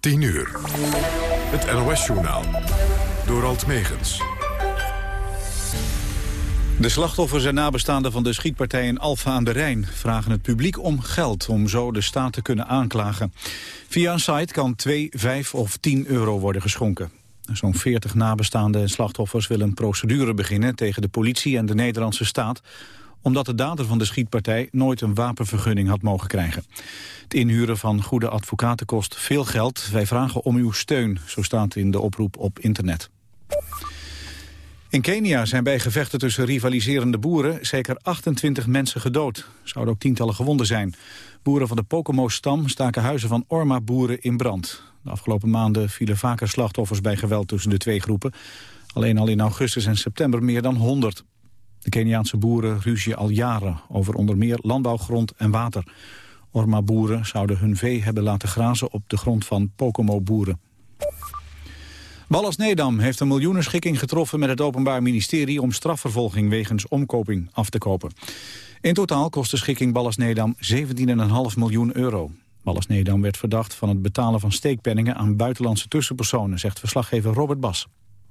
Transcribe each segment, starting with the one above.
10 uur. Het NOS-journaal. Door Alt Megens. De slachtoffers en nabestaanden van de schietpartij in Alfa aan de Rijn... vragen het publiek om geld om zo de staat te kunnen aanklagen. Via een site kan 2, 5 of 10 euro worden geschonken. Zo'n 40 nabestaanden en slachtoffers willen een procedure beginnen... tegen de politie en de Nederlandse staat omdat de dader van de schietpartij nooit een wapenvergunning had mogen krijgen. Het inhuren van goede advocaten kost veel geld. Wij vragen om uw steun, zo staat in de oproep op internet. In Kenia zijn bij gevechten tussen rivaliserende boeren zeker 28 mensen gedood. Zouden ook tientallen gewonden zijn. Boeren van de Pokomo-stam staken huizen van Orma-boeren in brand. De afgelopen maanden vielen vaker slachtoffers bij geweld tussen de twee groepen. Alleen al in augustus en september meer dan 100. De Keniaanse boeren ruzien al jaren over onder meer landbouwgrond en water. Orma-boeren zouden hun vee hebben laten grazen op de grond van Pokomo-boeren. Ballas Nedam heeft een miljoenenschikking getroffen met het Openbaar Ministerie om strafvervolging wegens omkoping af te kopen. In totaal kost de schikking Ballas Nedam 17,5 miljoen euro. Ballas Nedam werd verdacht van het betalen van steekpenningen aan buitenlandse tussenpersonen, zegt verslaggever Robert Bas.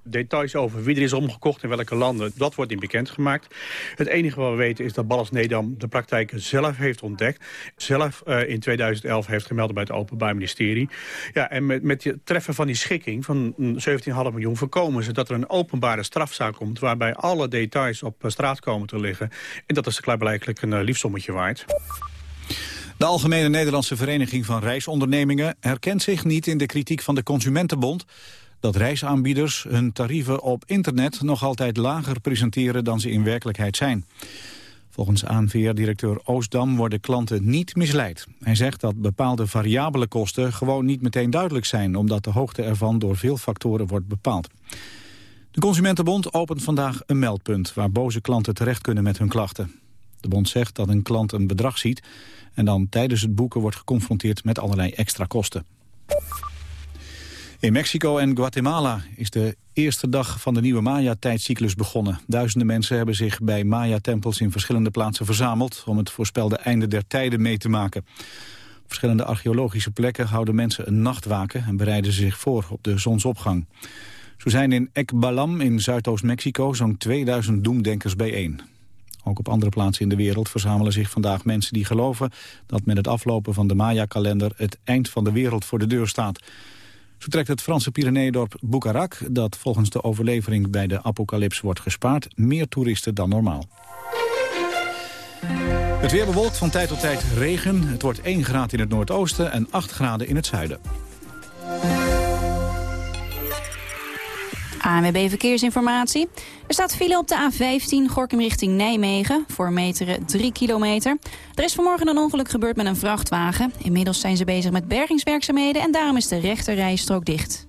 Details over wie er is omgekocht in welke landen, dat wordt niet bekendgemaakt. Het enige wat we weten is dat Ballas Nedam de praktijk zelf heeft ontdekt. Zelf uh, in 2011 heeft gemeld bij het Openbaar Ministerie. Ja, en met, met het treffen van die schikking van 17,5 miljoen voorkomen ze dat er een openbare strafzaak komt... waarbij alle details op eh, straat komen te liggen. En dat is klaarblijkelijk een uh, liefsommetje waard. De Algemene Nederlandse Vereniging van Reisondernemingen herkent zich niet in de kritiek van de Consumentenbond dat reisaanbieders hun tarieven op internet nog altijd lager presenteren dan ze in werkelijkheid zijn. Volgens ANVR-directeur Oostdam worden klanten niet misleid. Hij zegt dat bepaalde variabele kosten gewoon niet meteen duidelijk zijn... omdat de hoogte ervan door veel factoren wordt bepaald. De Consumentenbond opent vandaag een meldpunt... waar boze klanten terecht kunnen met hun klachten. De bond zegt dat een klant een bedrag ziet... en dan tijdens het boeken wordt geconfronteerd met allerlei extra kosten. In Mexico en Guatemala is de eerste dag van de nieuwe Maya-tijdcyclus begonnen. Duizenden mensen hebben zich bij Maya-tempels in verschillende plaatsen verzameld... om het voorspelde einde der tijden mee te maken. Op verschillende archeologische plekken houden mensen een nachtwaken... en bereiden ze zich voor op de zonsopgang. Zo zijn in Ekbalam in Zuidoost-Mexico zo'n 2000 doemdenkers bijeen. Ook op andere plaatsen in de wereld verzamelen zich vandaag mensen die geloven... dat met het aflopen van de Maya-kalender het eind van de wereld voor de deur staat... Zo trekt het Franse Pyreneedorp Bucarak, dat volgens de overlevering bij de apocalyps wordt gespaard, meer toeristen dan normaal. Het weer bewolkt van tijd tot tijd regen. Het wordt 1 graad in het noordoosten en 8 graden in het zuiden. ANWB Verkeersinformatie. Er staat file op de A15 Gorkum richting Nijmegen. Voor meteren 3 kilometer. Er is vanmorgen een ongeluk gebeurd met een vrachtwagen. Inmiddels zijn ze bezig met bergingswerkzaamheden... en daarom is de rechterrijstrook dicht.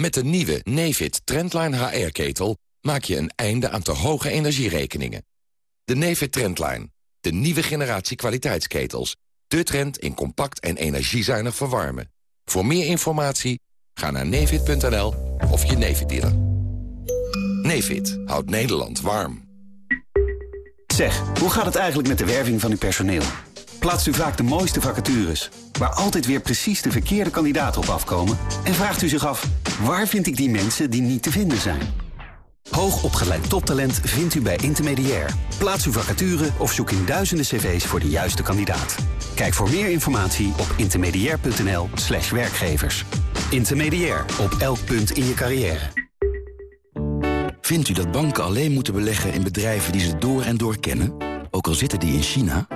Met de nieuwe Nefit Trendline HR-ketel maak je een einde aan te hoge energierekeningen. De Nefit Trendline, de nieuwe generatie kwaliteitsketels. De trend in compact en energiezuinig verwarmen. Voor meer informatie ga naar nefit.nl of je Nefit dealer. Nefit houdt Nederland warm. Zeg, hoe gaat het eigenlijk met de werving van uw personeel? Plaatst u vaak de mooiste vacatures, waar altijd weer precies de verkeerde kandidaten op afkomen? En vraagt u zich af, waar vind ik die mensen die niet te vinden zijn? Hoogopgeleid toptalent vindt u bij Intermediair. Plaats uw vacature of zoek in duizenden cv's voor de juiste kandidaat. Kijk voor meer informatie op intermediair.nl slash werkgevers. Intermediair, op elk punt in je carrière. Vindt u dat banken alleen moeten beleggen in bedrijven die ze door en door kennen? Ook al zitten die in China?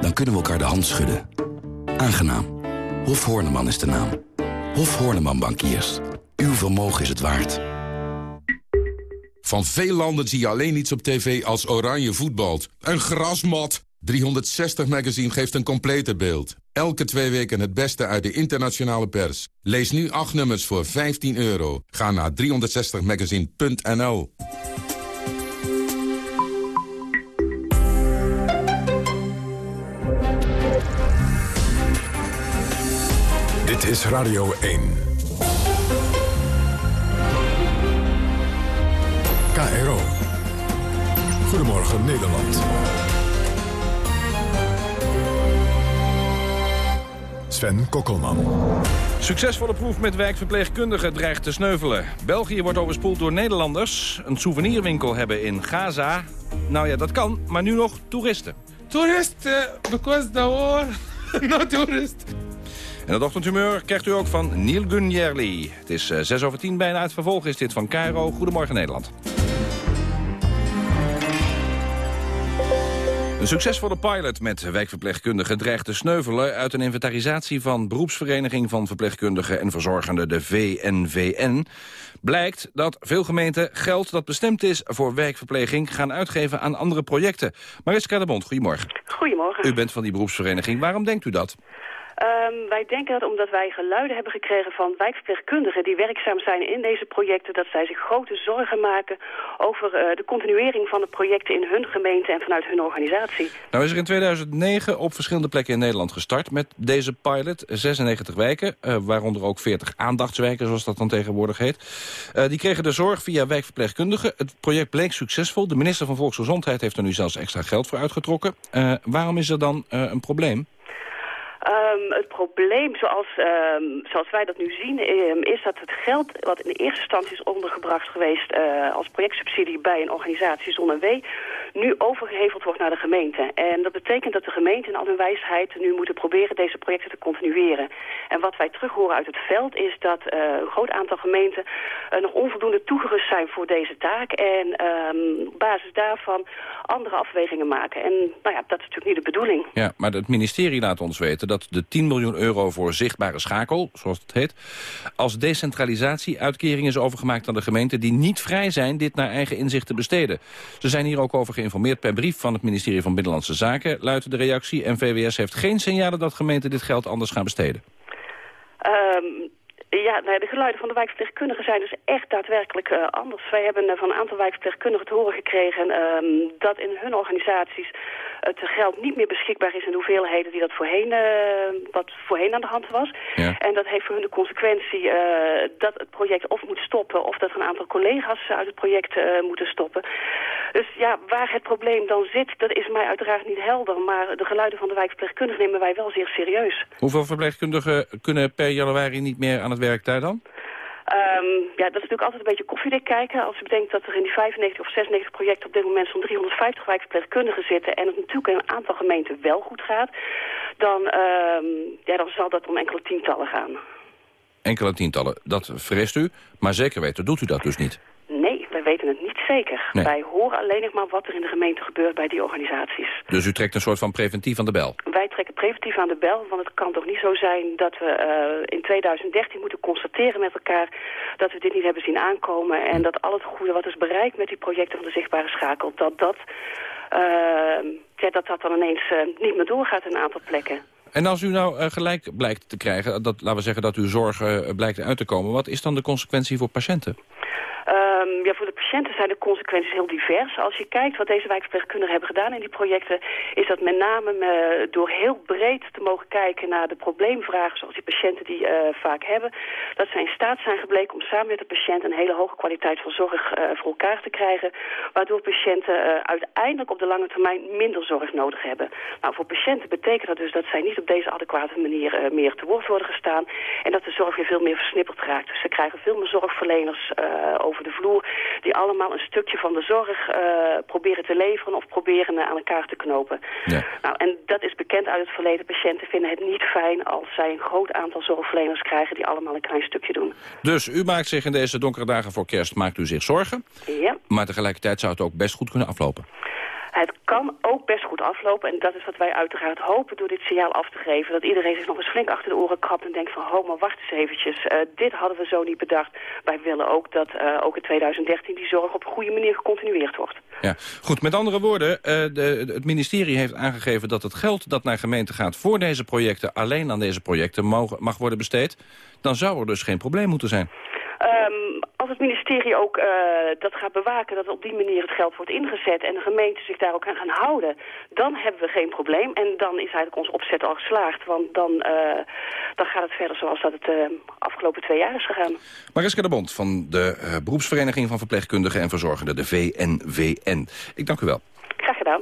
Dan kunnen we elkaar de hand schudden. Aangenaam. Hof Horneman is de naam. Hof Horneman Bankiers. Uw vermogen is het waard. Van veel landen zie je alleen iets op tv als oranje voetbalt. Een grasmat. 360 Magazine geeft een complete beeld. Elke twee weken het beste uit de internationale pers. Lees nu acht nummers voor 15 euro. Ga naar 360magazine.nl Dit is Radio 1. KRO. Goedemorgen Nederland. Sven Kokkelman. Succesvolle proef met wijkverpleegkundigen dreigt te sneuvelen. België wordt overspoeld door Nederlanders. Een souvenirwinkel hebben in Gaza. Nou ja, dat kan, maar nu nog toeristen. Toeristen, because the war, no toerist. En het ochtendhumeur krijgt u ook van Neil Gunjerli. Het is uh, 6 over 10 bijna. Het vervolg is dit van Cairo. Goedemorgen Nederland. Een succesvolle pilot met wijkverpleegkundigen dreigt te sneuvelen... uit een inventarisatie van beroepsvereniging van verpleegkundigen en verzorgenden, de VNVN. Blijkt dat veel gemeenten geld dat bestemd is voor wijkverpleging... gaan uitgeven aan andere projecten. Mariska de Bond, goedemorgen. Goedemorgen. U bent van die beroepsvereniging. Waarom denkt u dat? Um, wij denken dat omdat wij geluiden hebben gekregen van wijkverpleegkundigen die werkzaam zijn in deze projecten, dat zij zich grote zorgen maken over uh, de continuering van de projecten in hun gemeente en vanuit hun organisatie. Nou is er in 2009 op verschillende plekken in Nederland gestart met deze pilot. 96 wijken, uh, waaronder ook 40 aandachtswijken zoals dat dan tegenwoordig heet. Uh, die kregen de zorg via wijkverpleegkundigen. Het project bleek succesvol. De minister van Volksgezondheid heeft er nu zelfs extra geld voor uitgetrokken. waarom is er dan een probleem? Um, het probleem, zoals, um, zoals wij dat nu zien, um, is dat het geld wat in de eerste instantie is ondergebracht geweest uh, als projectsubsidie bij een organisatie zonder W, nu overgeheveld wordt naar de gemeente. En dat betekent dat de gemeente in al hun wijsheid nu moeten proberen deze projecten te continueren. En wat wij terug horen uit het veld is dat uh, een groot aantal gemeenten uh, nog onvoldoende toegerust zijn voor deze taak en op basis daarvan andere afwegingen maken. En nou ja, dat is natuurlijk niet de bedoeling. Ja, maar het ministerie laat ons weten dat de 10 miljoen euro voor zichtbare schakel, zoals het heet, als decentralisatie-uitkering is overgemaakt aan de gemeenten die niet vrij zijn dit naar eigen inzicht te besteden. Ze zijn hier ook over geïnformeerd per brief van het ministerie van Binnenlandse Zaken, luidt de reactie. En VWS heeft geen signalen dat gemeenten dit geld anders gaan besteden. Um... Ja, de geluiden van de wijkverpleegkundigen zijn dus echt daadwerkelijk uh, anders. Wij hebben uh, van een aantal wijkverpleegkundigen te horen gekregen uh, dat in hun organisaties het geld niet meer beschikbaar is in de hoeveelheden die dat voorheen, wat voorheen aan de hand was. Ja. En dat heeft voor hun de consequentie dat het project of moet stoppen of dat een aantal collega's uit het project moeten stoppen. Dus ja, waar het probleem dan zit, dat is mij uiteraard niet helder. Maar de geluiden van de wijkverpleegkundigen nemen wij wel zeer serieus. Hoeveel verpleegkundigen kunnen per januari niet meer aan het werk daar dan? Um, ja, dat is natuurlijk altijd een beetje koffiedik kijken. Als je bedenkt dat er in die 95 of 96 projecten op dit moment zo'n 350 wijkverpleegkundigen zitten... en het natuurlijk in een aantal gemeenten wel goed gaat... dan, um, ja, dan zal dat om enkele tientallen gaan. Enkele tientallen, dat vreest u. Maar zeker weten doet u dat dus niet? Nee, wij weten het niet zeker. Nee. Wij horen alleen nog maar wat er in de gemeente gebeurt bij die organisaties. Dus u trekt een soort van preventief aan de bel? Wij trekken preventief aan de bel, want het kan toch niet zo zijn dat we uh, in 2013 moeten constateren met elkaar dat we dit niet hebben zien aankomen en dat al het goede wat is bereikt met die projecten van de zichtbare schakel, dat dat, uh, ja, dat, dat dan ineens uh, niet meer doorgaat in een aantal plekken. En als u nou uh, gelijk blijkt te krijgen, dat, laten we zeggen dat uw zorg uh, blijkt uit te komen... wat is dan de consequentie voor patiënten? Um, ja, voor de patiënten zijn de consequenties heel divers. Als je kijkt wat deze wijkverpleegkundigen hebben gedaan in die projecten... is dat met name uh, door heel breed te mogen kijken naar de probleemvragen... zoals die patiënten die uh, vaak hebben... dat zij in staat zijn gebleken om samen met de patiënt... een hele hoge kwaliteit van zorg uh, voor elkaar te krijgen... waardoor patiënten uiteindelijk op de lange termijn minder zorg nodig hebben. Nou, voor patiënten betekent dat dus dat zij niet op deze adequate manier meer te woord worden gestaan... en dat de zorg weer veel meer versnipperd raakt. Dus ze krijgen veel meer zorgverleners over over de vloer... die allemaal een stukje van de zorg uh, proberen te leveren of proberen uh, aan elkaar te knopen. Ja. Nou, en dat is bekend uit het verleden. Patiënten vinden het niet fijn als zij een groot aantal zorgverleners krijgen... die allemaal een klein stukje doen. Dus u maakt zich in deze donkere dagen voor kerst maakt u zich zorgen. Ja. Maar tegelijkertijd zou het ook best goed kunnen aflopen. Het kan ook best goed aflopen en dat is wat wij uiteraard hopen door dit signaal af te geven. Dat iedereen zich nog eens flink achter de oren krabt en denkt van, ho, maar wacht eens eventjes. Uh, dit hadden we zo niet bedacht. Wij willen ook dat uh, ook in 2013 die zorg op een goede manier gecontinueerd wordt. Ja, goed. Met andere woorden, uh, de, het ministerie heeft aangegeven dat het geld dat naar gemeenten gaat voor deze projecten, alleen aan deze projecten, mogen, mag worden besteed. Dan zou er dus geen probleem moeten zijn. Um, als het ministerie ook uh, dat gaat bewaken dat op die manier het geld wordt ingezet... en de gemeenten zich daar ook aan gaan houden, dan hebben we geen probleem. En dan is eigenlijk ons opzet al geslaagd. Want dan, uh, dan gaat het verder zoals dat het uh, afgelopen twee jaar is gegaan. Mariska de Bond van de beroepsvereniging van verpleegkundigen en verzorgenden, de VNVN. Ik dank u wel. Graag gedaan.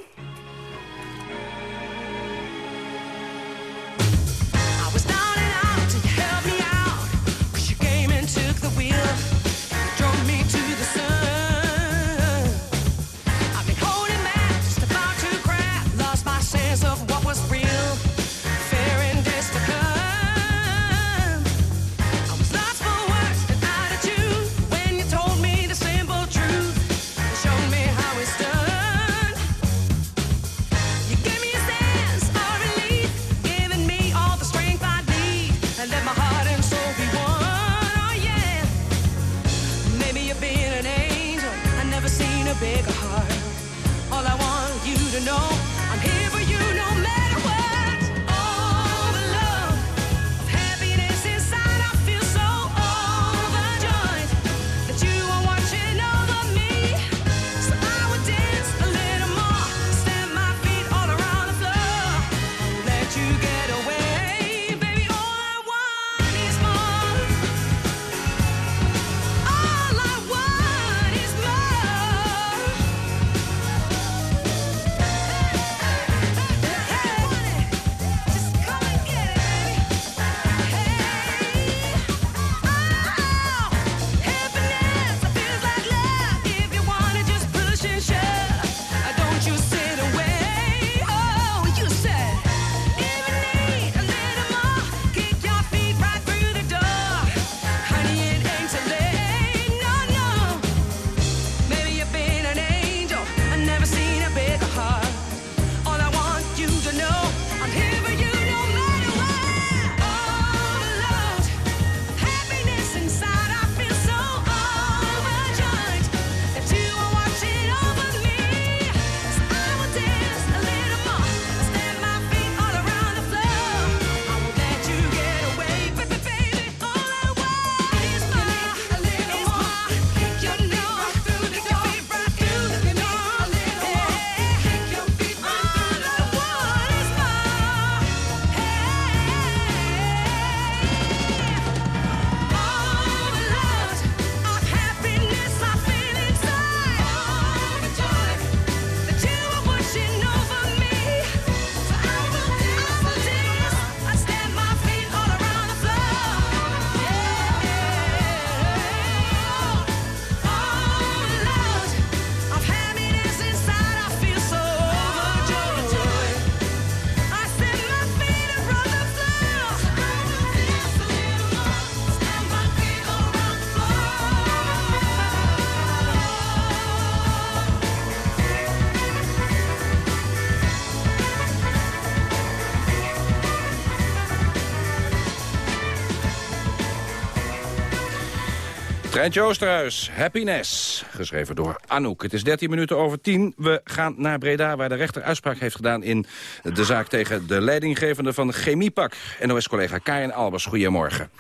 Treintje Oosterhuis, Happiness, geschreven door Anouk. Het is 13 minuten over 10. We gaan naar Breda, waar de rechter uitspraak heeft gedaan... in de zaak tegen de leidinggevende van Chemiepak. NOS-collega Karin Albers, goedemorgen.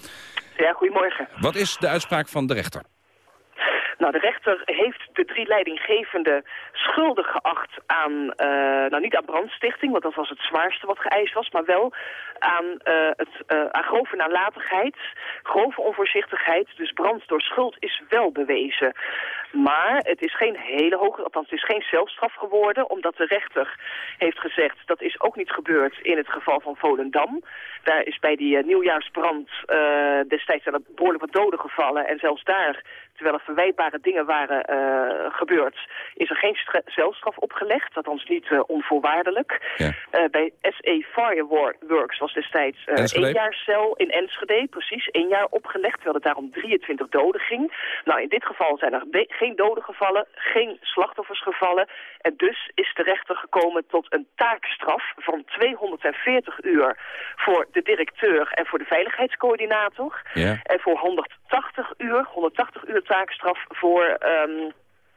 Ja, goedemorgen. Wat is de uitspraak van de rechter? Nou, de rechter heeft de drie leidinggevenden schuldig geacht aan, uh, nou niet aan brandstichting, want dat was het zwaarste wat geëist was, maar wel aan, uh, het, uh, aan grove nalatigheid, grove onvoorzichtigheid. Dus brand door schuld is wel bewezen. Maar het is geen hele hoge, althans het is geen zelfstraf geworden, omdat de rechter heeft gezegd dat is ook niet gebeurd in het geval van Volendam. Daar is bij die nieuwjaarsbrand destijds behoorlijk wat doden gevallen en zelfs daar terwijl er verwijtbare dingen waren uh, gebeurd, is er geen celstraf opgelegd, althans niet uh, onvoorwaardelijk. Ja. Uh, bij SE Fireworks was destijds één jaar cel in Enschede, precies één jaar opgelegd, terwijl het daar om 23 doden ging. Nou, in dit geval zijn er geen doden gevallen, geen slachtoffers gevallen. En dus is de rechter gekomen tot een taakstraf van 240 uur voor de directeur en voor de veiligheidscoördinator. Ja. En voor 180 uur, 180 uur taakstraf voor... Um,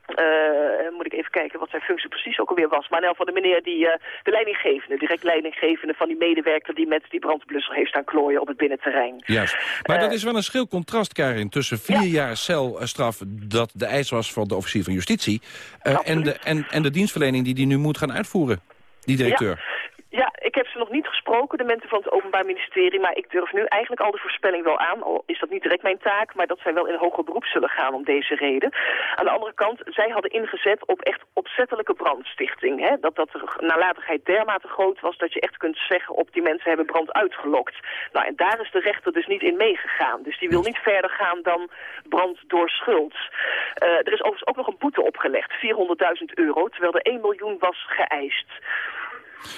uh, moet ik even kijken wat zijn functie precies ook alweer was. Maar in geval de meneer die, uh, de leidinggevende, direct leidinggevende van die medewerker die met die brandblusser heeft staan klooien op het binnenterrein. Juist. Maar dat is wel een schil contrast, Karin, tussen vier jaar celstraf dat de eis was van de officier van justitie en, de, en, en de dienstverlening die die nu moet gaan uitvoeren, die directeur. Ja, ik heb ze nog niet gesproken, de mensen van het Openbaar Ministerie. Maar ik durf nu eigenlijk al de voorspelling wel aan. Al is dat niet direct mijn taak, maar dat zij wel in hoger beroep zullen gaan om deze reden. Aan de andere kant, zij hadden ingezet op echt opzettelijke brandstichting. Hè? Dat, dat de nalatigheid dermate groot was dat je echt kunt zeggen op die mensen hebben brand uitgelokt. Nou, en daar is de rechter dus niet in meegegaan. Dus die wil niet verder gaan dan brand door schuld. Uh, er is overigens ook nog een boete opgelegd, 400.000 euro, terwijl er 1 miljoen was geëist.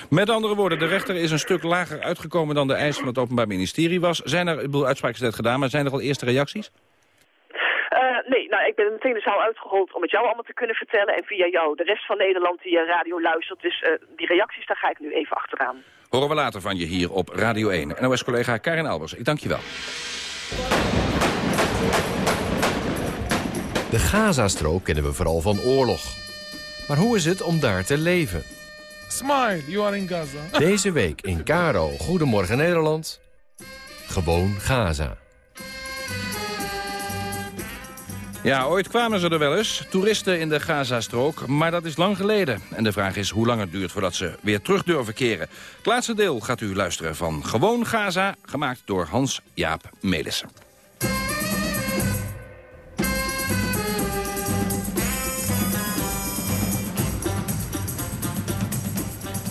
Met andere woorden, de rechter is een stuk lager uitgekomen dan de eis van het Openbaar Ministerie was. Zijn er, ik bedoel, uitspraak is net gedaan, maar zijn er al eerste reacties? Uh, nee, nou, ik ben meteen de zaal uitgerold om het jou allemaal te kunnen vertellen. En via jou de rest van Nederland die radio luistert. Dus uh, die reacties, daar ga ik nu even achteraan. Horen we later van je hier op Radio 1. NOS-collega Karin Albers, ik dank je wel. De Gazastrook kennen we vooral van oorlog. Maar hoe is het om daar te leven? Smile, you are in Gaza. Deze week in Caro, Goedemorgen Nederland. Gewoon Gaza. Ja, ooit kwamen ze er wel eens, toeristen in de Gazastrook, maar dat is lang geleden. En de vraag is hoe lang het duurt voordat ze weer terug durven keren. Het laatste deel gaat u luisteren van Gewoon Gaza, gemaakt door Hans-Jaap Melissen.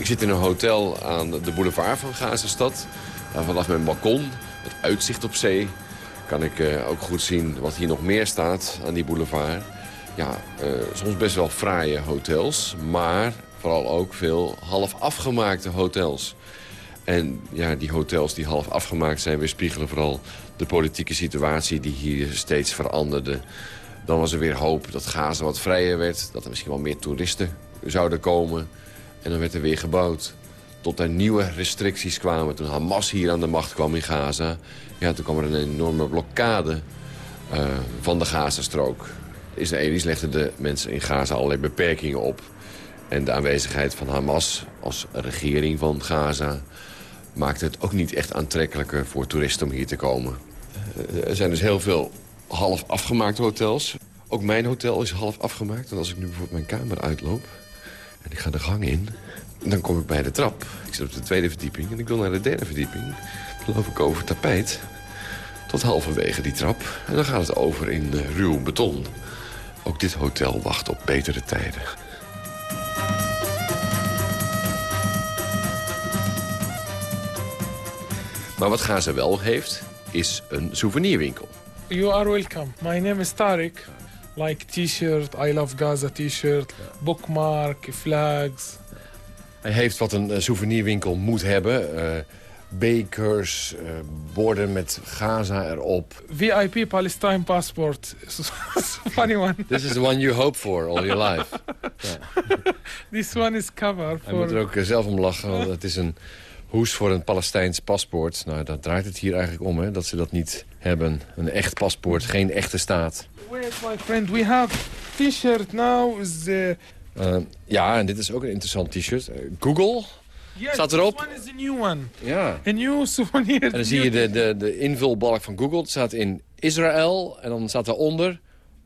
Zit in een hotel aan de boulevard van Gazastad. vanaf mijn balkon, met uitzicht op zee, kan ik uh, ook goed zien wat hier nog meer staat aan die boulevard. Ja, uh, soms best wel fraaie hotels, maar vooral ook veel half afgemaakte hotels. En ja, die hotels die half afgemaakt zijn... weerspiegelen vooral de politieke situatie die hier steeds veranderde. Dan was er weer hoop dat Gaza wat vrijer werd. Dat er misschien wel meer toeristen zouden komen. En dan werd er weer gebouwd. Tot er nieuwe restricties kwamen. Toen Hamas hier aan de macht kwam in Gaza. Ja, toen kwam er een enorme blokkade uh, van de Gazastrook. De Israëli's legden de mensen in Gaza allerlei beperkingen op. En de aanwezigheid van Hamas als regering van Gaza... maakte het ook niet echt aantrekkelijker voor toeristen om hier te komen. Uh, er zijn dus heel veel half afgemaakte hotels. Ook mijn hotel is half afgemaakt. En als ik nu bijvoorbeeld mijn kamer uitloop... En ik ga de gang in. En dan kom ik bij de trap. Ik zit op de tweede verdieping en ik wil naar de derde verdieping. Dan loop ik over tapijt. Tot halverwege die trap. En dan gaat het over in uh, ruw beton. Ook dit hotel wacht op betere tijden. Maar wat Gaza wel heeft, is een souvenirwinkel. You are welcome. My name is Tariq like t-shirt, I love Gaza t-shirt, bookmark, flags. Hij heeft wat een souvenirwinkel moet hebben. Uh, bekers, uh, borden met Gaza erop. VIP Palestine passport. funny one. This is the one you hope for all your life. This one is cover. Hij moet er ook zelf om lachen, want het is een hoes voor een Palestijns paspoort. Nou, daar draait het hier eigenlijk om, hè, dat ze dat niet hebben. Een echt paspoort, geen echte staat. Wait, my friend, we have t-shirt now. Is, uh... Uh, ja, en dit is ook een interessant t-shirt. Uh, Google yes, staat erop. This one is a new one. Ja. A new souvenir. En dan zie je de, de, de invulbalk van Google. Het staat in Israël en dan staat daaronder...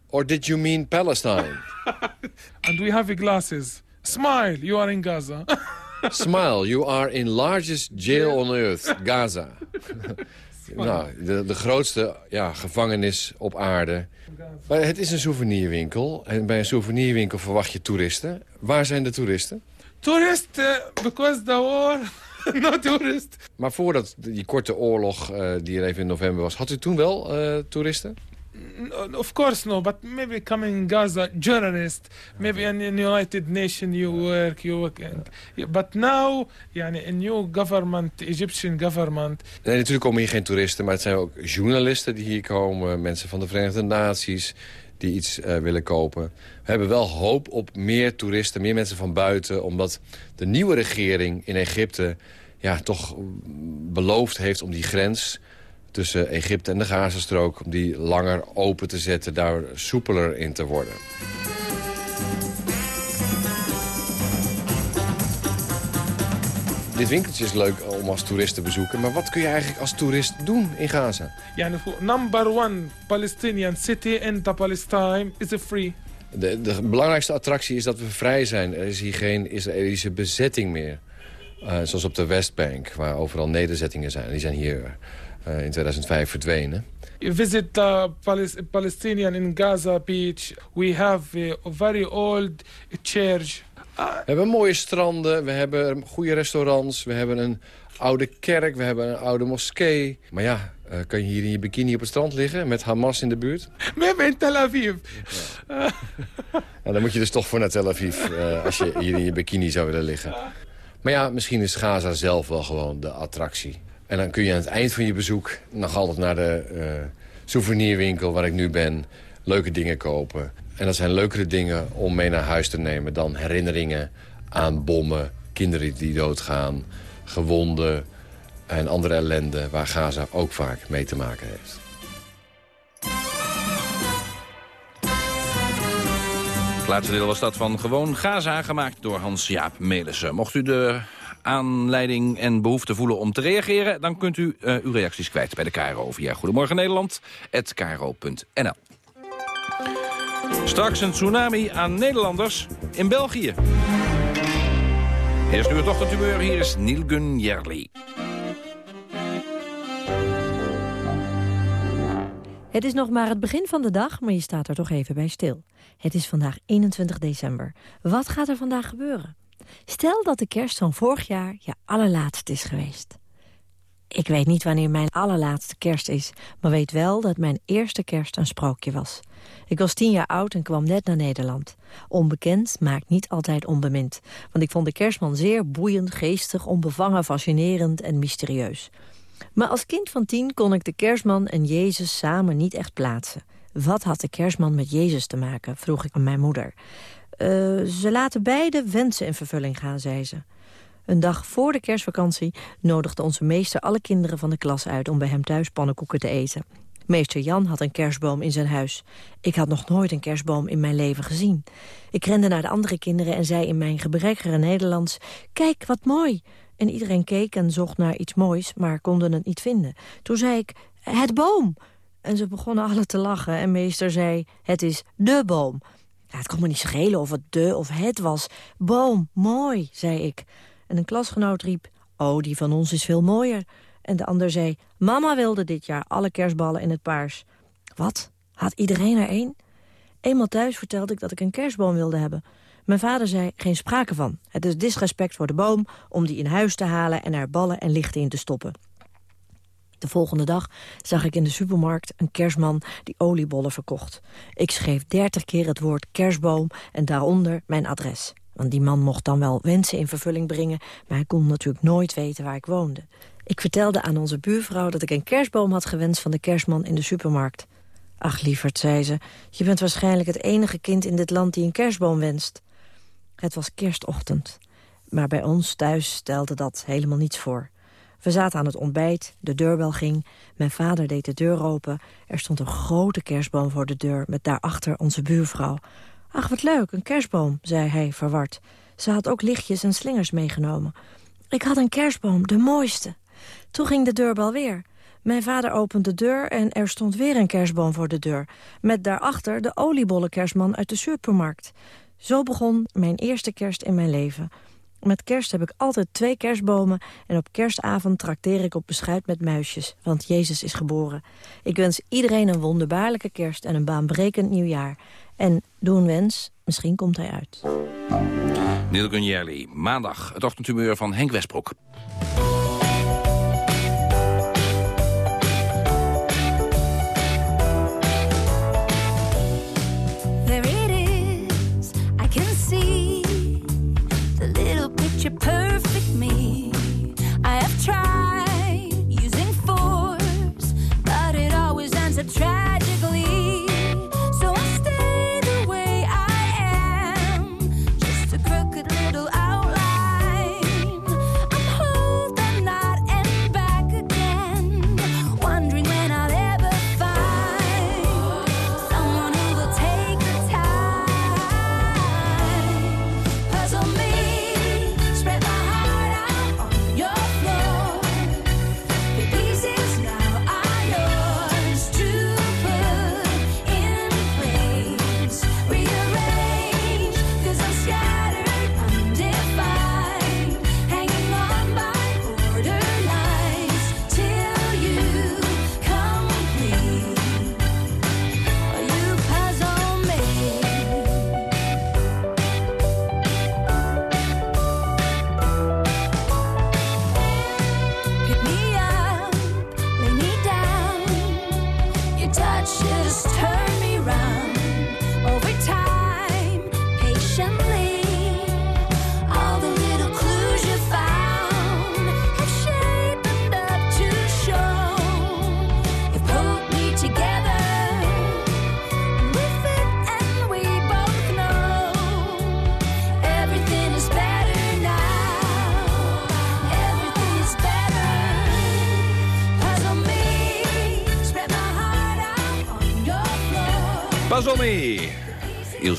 Or did you mean Palestine? And we have glasses. Smile, you are in Gaza. Smile, you are in largest jail on earth, Gaza. nou, de, de grootste ja, gevangenis op aarde. Maar het is een souvenirwinkel. En bij een souvenirwinkel verwacht je toeristen. Waar zijn de toeristen? Toeristen, because the war. no toerist. Maar voordat die korte oorlog uh, die er even in november was... had u toen wel uh, toeristen? Of course no, but maybe coming in Gaza, journalist, maybe in, in United Nations you work, you work. But now, yani, a new government, Egyptian government. Nee, natuurlijk komen hier geen toeristen, maar het zijn ook journalisten die hier komen. Mensen van de Verenigde Naties die iets uh, willen kopen. We hebben wel hoop op meer toeristen, meer mensen van buiten... omdat de nieuwe regering in Egypte ja, toch beloofd heeft om die grens tussen Egypte en de Gazastrook... om die langer open te zetten, daar soepeler in te worden. Dit winkeltje is leuk om als toerist te bezoeken. Maar wat kun je eigenlijk als toerist doen in Gaza? Ja, number one Palestinian city in the Palestine is free. De, de belangrijkste attractie is dat we vrij zijn. Er is hier geen Israëlische bezetting meer. Uh, zoals op de Westbank, waar overal nederzettingen zijn. Die zijn hier in 2005 verdwenen. Visit the Palestinian in Gaza beach. We have a very old church. We hebben mooie stranden, we hebben goede restaurants, we hebben een oude kerk, we hebben een oude moskee. Maar ja, uh, kan je hier in je bikini op het strand liggen met Hamas in de buurt? We hebben in Tel Aviv. Ja. dan moet je dus toch voor naar Tel Aviv uh, als je hier in je bikini zou willen liggen. Maar ja, misschien is Gaza zelf wel gewoon de attractie. En dan kun je aan het eind van je bezoek nog altijd naar de uh, souvenirwinkel waar ik nu ben. Leuke dingen kopen. En dat zijn leukere dingen om mee naar huis te nemen dan herinneringen aan bommen, kinderen die doodgaan, gewonden en andere ellende waar Gaza ook vaak mee te maken heeft. Het laatste deel was dat van Gewoon Gaza, gemaakt door Hans-Jaap Melissen. Mocht u de aanleiding en behoefte voelen om te reageren... dan kunt u uh, uw reacties kwijt bij de KRO via Goedemorgen Nederland, Straks een tsunami aan Nederlanders in België. Eerst nu het ochtendhumeur, hier is Nielgun Jerli. Het is nog maar het begin van de dag, maar je staat er toch even bij stil. Het is vandaag 21 december. Wat gaat er vandaag gebeuren? Stel dat de kerst van vorig jaar je allerlaatste is geweest. Ik weet niet wanneer mijn allerlaatste kerst is... maar weet wel dat mijn eerste kerst een sprookje was. Ik was tien jaar oud en kwam net naar Nederland. Onbekend maakt niet altijd onbemind. Want ik vond de kerstman zeer boeiend, geestig, onbevangen, fascinerend en mysterieus. Maar als kind van tien kon ik de kerstman en Jezus samen niet echt plaatsen. Wat had de kerstman met Jezus te maken, vroeg ik aan mijn moeder. Uh, ze laten beide wensen in vervulling gaan, zei ze. Een dag voor de kerstvakantie nodigde onze meester alle kinderen van de klas uit... om bij hem thuis pannenkoeken te eten. Meester Jan had een kerstboom in zijn huis. Ik had nog nooit een kerstboom in mijn leven gezien. Ik rende naar de andere kinderen en zei in mijn gebrekkere Nederlands... Kijk, wat mooi! En iedereen keek en zocht naar iets moois, maar konden het niet vinden. Toen zei ik, het boom! En ze begonnen alle te lachen en meester zei, het is de boom. Het kon me niet schelen of het de of het was. Boom, mooi, zei ik. En een klasgenoot riep, oh, die van ons is veel mooier. En de ander zei, mama wilde dit jaar alle kerstballen in het paars. Wat? Had iedereen er één? Eenmaal thuis vertelde ik dat ik een kerstboom wilde hebben. Mijn vader zei, geen sprake van. Het is disrespect voor de boom om die in huis te halen... en er ballen en lichten in te stoppen. De volgende dag zag ik in de supermarkt een kerstman die oliebollen verkocht. Ik schreef dertig keer het woord kerstboom en daaronder mijn adres. Want die man mocht dan wel wensen in vervulling brengen... maar hij kon natuurlijk nooit weten waar ik woonde. Ik vertelde aan onze buurvrouw dat ik een kerstboom had gewenst... van de kerstman in de supermarkt. Ach, lieverd, zei ze, je bent waarschijnlijk het enige kind in dit land die een kerstboom wenst. Het was kerstochtend. Maar bij ons thuis stelde dat helemaal niets voor. We zaten aan het ontbijt, de deurbel ging, mijn vader deed de deur open. Er stond een grote kerstboom voor de deur, met daarachter onze buurvrouw. Ach, wat leuk, een kerstboom, zei hij verward. Ze had ook lichtjes en slingers meegenomen. Ik had een kerstboom, de mooiste. Toen ging de deurbel weer. Mijn vader opende de deur en er stond weer een kerstboom voor de deur. Met daarachter de oliebollenkerstman uit de supermarkt. Zo begon mijn eerste kerst in mijn leven. Met kerst heb ik altijd twee kerstbomen... en op kerstavond trakteer ik op beschuit met muisjes, want Jezus is geboren. Ik wens iedereen een wonderbaarlijke kerst en een baanbrekend nieuwjaar. En doe een wens, misschien komt hij uit. Neil Gunjerli, maandag, het ochtendhumeur van Henk Westbroek.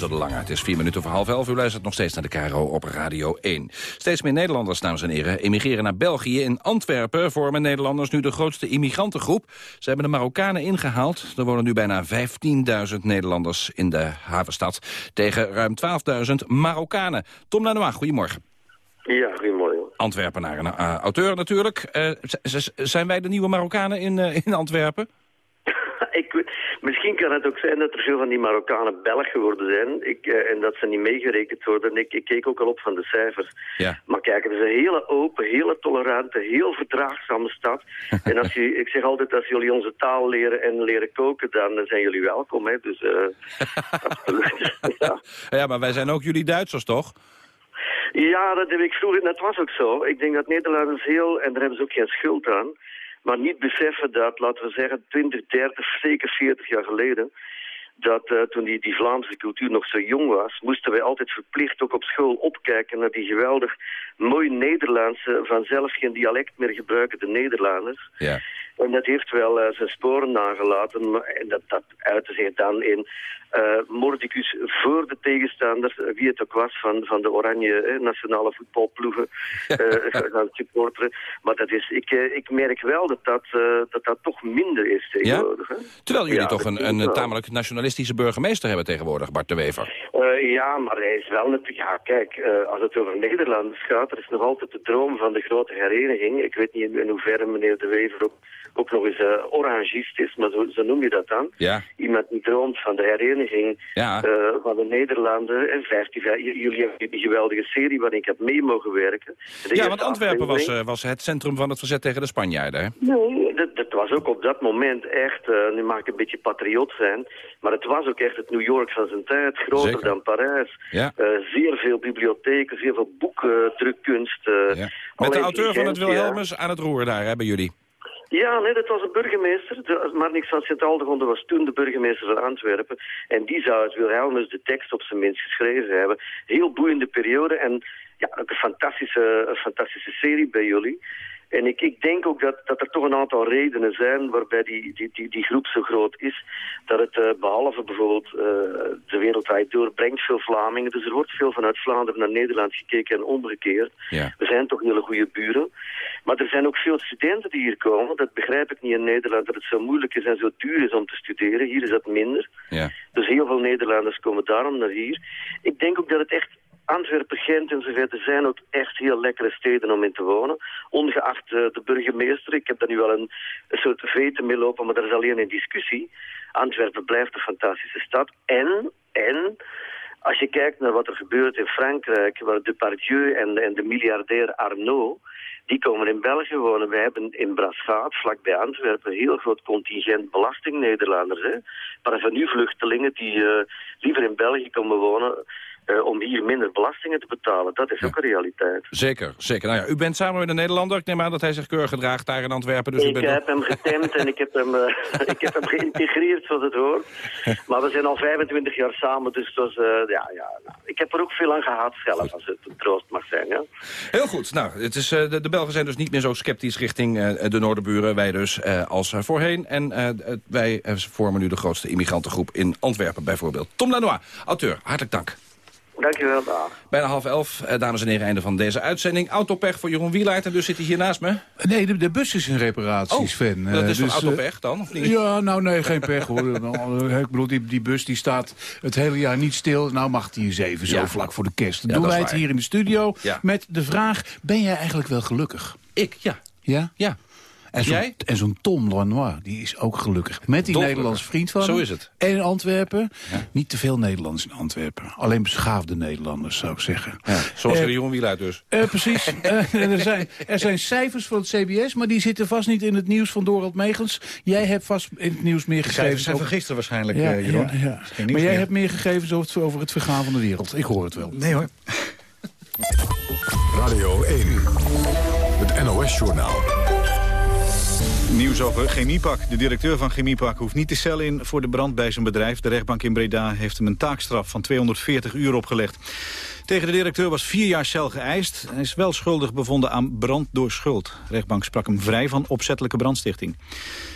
Ilse de Lange. Het is vier minuten voor half elf. U luistert nog steeds naar de KRO op Radio 1. Steeds meer Nederlanders, dames en heren, emigreren naar België. In Antwerpen vormen Nederlanders nu de grootste immigrantengroep. Ze hebben de Marokkanen ingehaald. Er wonen nu bijna 15.000 Nederlanders in de havenstad. Tegen ruim 12.000 Marokkanen. Tom Lanois, goedemorgen. Ja, goedemorgen. Antwerpenaar en uh, auteur natuurlijk. Uh, zijn wij de nieuwe Marokkanen in, uh, in Antwerpen? Misschien kan het ook zijn dat er veel van die Marokkanen Belg geworden zijn ik, uh, en dat ze niet meegerekend worden. Ik, ik, keek ook al op van de cijfers. Ja. Maar kijk, het is een hele open, hele tolerante, heel verdraagzame stad. en als je, ik zeg altijd, als jullie onze taal leren en leren koken, dan zijn jullie welkom. Hè? Dus, absoluut. ja. ja, maar wij zijn ook jullie Duitsers, toch? Ja, dat heb ik vroeger, dat was ook zo. Ik denk dat Nederlanders heel, en daar hebben ze ook geen schuld aan, maar niet beseffen dat, laten we zeggen, 20, 30, zeker 40 jaar geleden, dat uh, toen die, die Vlaamse cultuur nog zo jong was, moesten wij altijd verplicht ook op school opkijken naar die geweldig mooi Nederlandse, vanzelf geen dialect meer gebruikende Nederlanders. Ja. En dat heeft wel uh, zijn sporen nagelaten. Maar, en dat, dat uitte zich dan in uh, mordicus voor de tegenstander, wie het ook was, van, van de oranje eh, nationale voetbalploegen gaan supporteren. Maar dat is, ik, ik merk wel dat dat, dat dat toch minder is tegenwoordig. Ja? Terwijl jullie Ja, toch een, een tamelijk nationalistische burgemeester hebben tegenwoordig, Bart de Wever. Uh, ja, maar hij is wel natuurlijk... Ja, kijk, uh, als het over Nederlanders gaat, er is nog altijd de droom van de grote hereniging. Ik weet niet in, in hoeverre meneer De Wever ook, ook nog eens uh, orangist is, maar zo, zo noem je dat dan. Ja. Iemand die droomt van de hereniging Ja. van de Nederlanden. En 15, jullie hebben die geweldige serie waarin ik heb mee mogen werken. De Ja, want Antwerpen was, eh, was het centrum van het verzet tegen de Spanjaarden, hè? Nee, dat, dat was ook op dat moment echt, eh, nu mag ik een beetje patriot zijn, maar het was ook echt het New York van zijn tijd, groter Zeker. dan Parijs. Ja. Eh, zeer veel bibliotheken, zeer veel boeken, drukkunst. eh, Met de auteur van het. Wilhelmus aan het roer daar, bij jullie. Ja, nee, dat was een burgemeester. Marnix van Sint-Aldegonde was toen de burgemeester van Antwerpen. En die zou het Wilhelmus de tekst op zijn minst geschreven hebben. Heel boeiende periode en ja, een fantastische, een fantastische serie bij jullie. En ik, ik denk ook dat, dat er toch een aantal redenen zijn waarbij die, die, die, die groep zo groot is. Dat het eh, behalve bijvoorbeeld eh, de wereldwijd door brengt veel Vlamingen. Dus er wordt veel vanuit Vlaanderen naar Nederland gekeken en omgekeerd. Ja. We zijn toch hele goede buren. Maar er zijn ook veel studenten die hier komen. Dat begrijp ik niet in Nederland, dat het zo moeilijk is en zo duur is om te studeren. Hier is dat minder. Ja. Dus heel veel Nederlanders komen daarom naar hier. Ik denk ook dat het echt Antwerpen, Gent en zo verder zijn ook echt heel lekkere steden om in te wonen. Ongeacht eh, de burgemeester. Ik heb daar nu wel een, soort veten mee lopen, maar dat is alleen een discussie. Antwerpen blijft een fantastische stad. En, en, als je kijkt naar wat er gebeurt in Frankrijk, waar Depardieu en, en de miljardair Arnaud, die komen in België wonen. We hebben in Brasgaat, vlakbij Antwerpen, een heel groot contingent belasting-Nederlanders. hè. Parvenu-vluchtelingen die eh, liever in België komen wonen eh, om hier minder belastingen te betalen. Dat is ook een realiteit. Zeker, zeker. Nou ja, u bent samen met een Nederlander. Ik neem aan dat hij zich keurig gedraagt daar in Antwerpen. Dus u ik bent heb hem getemd en ik heb hem, eh, ik heb hem geïntegreerd zoals het hoort. Maar we zijn al 25 jaar samen, dus het was, eh, ja, ja, nou, ik heb er ook veel aan gehad zelf, als het een troost mag zijn. Ja. Heel goed. Nou, het is, de, de Belgen zijn dus niet meer zo sceptisch richting de Noorderburen. Wij dus als voorheen. En wij vormen nu de grootste immigrantengroep in Antwerpen bijvoorbeeld. Tom Lanois, auteur, hartelijk dank. Dankjewel, dag. Bijna half elf, eh, dames en heren, einde van deze uitzending. Autopech voor Jeroen Wielaert en dus zit hij hier naast me. Nee, de, de bus is in reparaties, Oh, Sven. dat Eh, is dus, eh, autopech dan, of niet? Ja, nou nee, geen pech hoor. Ik bedoel, die, die bus die staat het hele jaar niet stil. Nou mag die eens even zo Ja. vlak voor de kerst. Dan Ja, doen wij het waar. hier in de studio Ja. met de vraag... ben jij eigenlijk wel gelukkig? Ik, ja. Ja? Ja. En zo'n, Jij? en zo'n Tom Lanois, die is ook gelukkig. Met die. Nederlandse vriend van Zo is het. En in Antwerpen. Niet te veel Nederlanders in Antwerpen. Alleen beschaafde Nederlanders, zou ik zeggen. Zoals Eh, Jeroen Wielaert dus. eh, precies. Eh, er, zijn, er zijn cijfers van het CBS, maar die zitten vast niet in het nieuws van Dorald Megens. Jij hebt vast in het nieuws meer gegevens. cijfers zijn over- van gisteren waarschijnlijk, Ja, eh, Jeroen. ja, ja. Maar jij meer. hebt meer gegevens over het, over het vergaan van de wereld. Ik hoor het wel. Nee hoor. Radio 1. Het NOS-journaal. Nieuws over Chemiepak. De directeur van Chemiepak hoeft niet de cel in voor de brand bij zijn bedrijf. De rechtbank in Breda heeft hem een taakstraf van 240 uur opgelegd. Tegen de directeur was vier jaar cel geëist. Hij is wel schuldig bevonden aan brand door schuld. De rechtbank sprak hem vrij van opzettelijke brandstichting.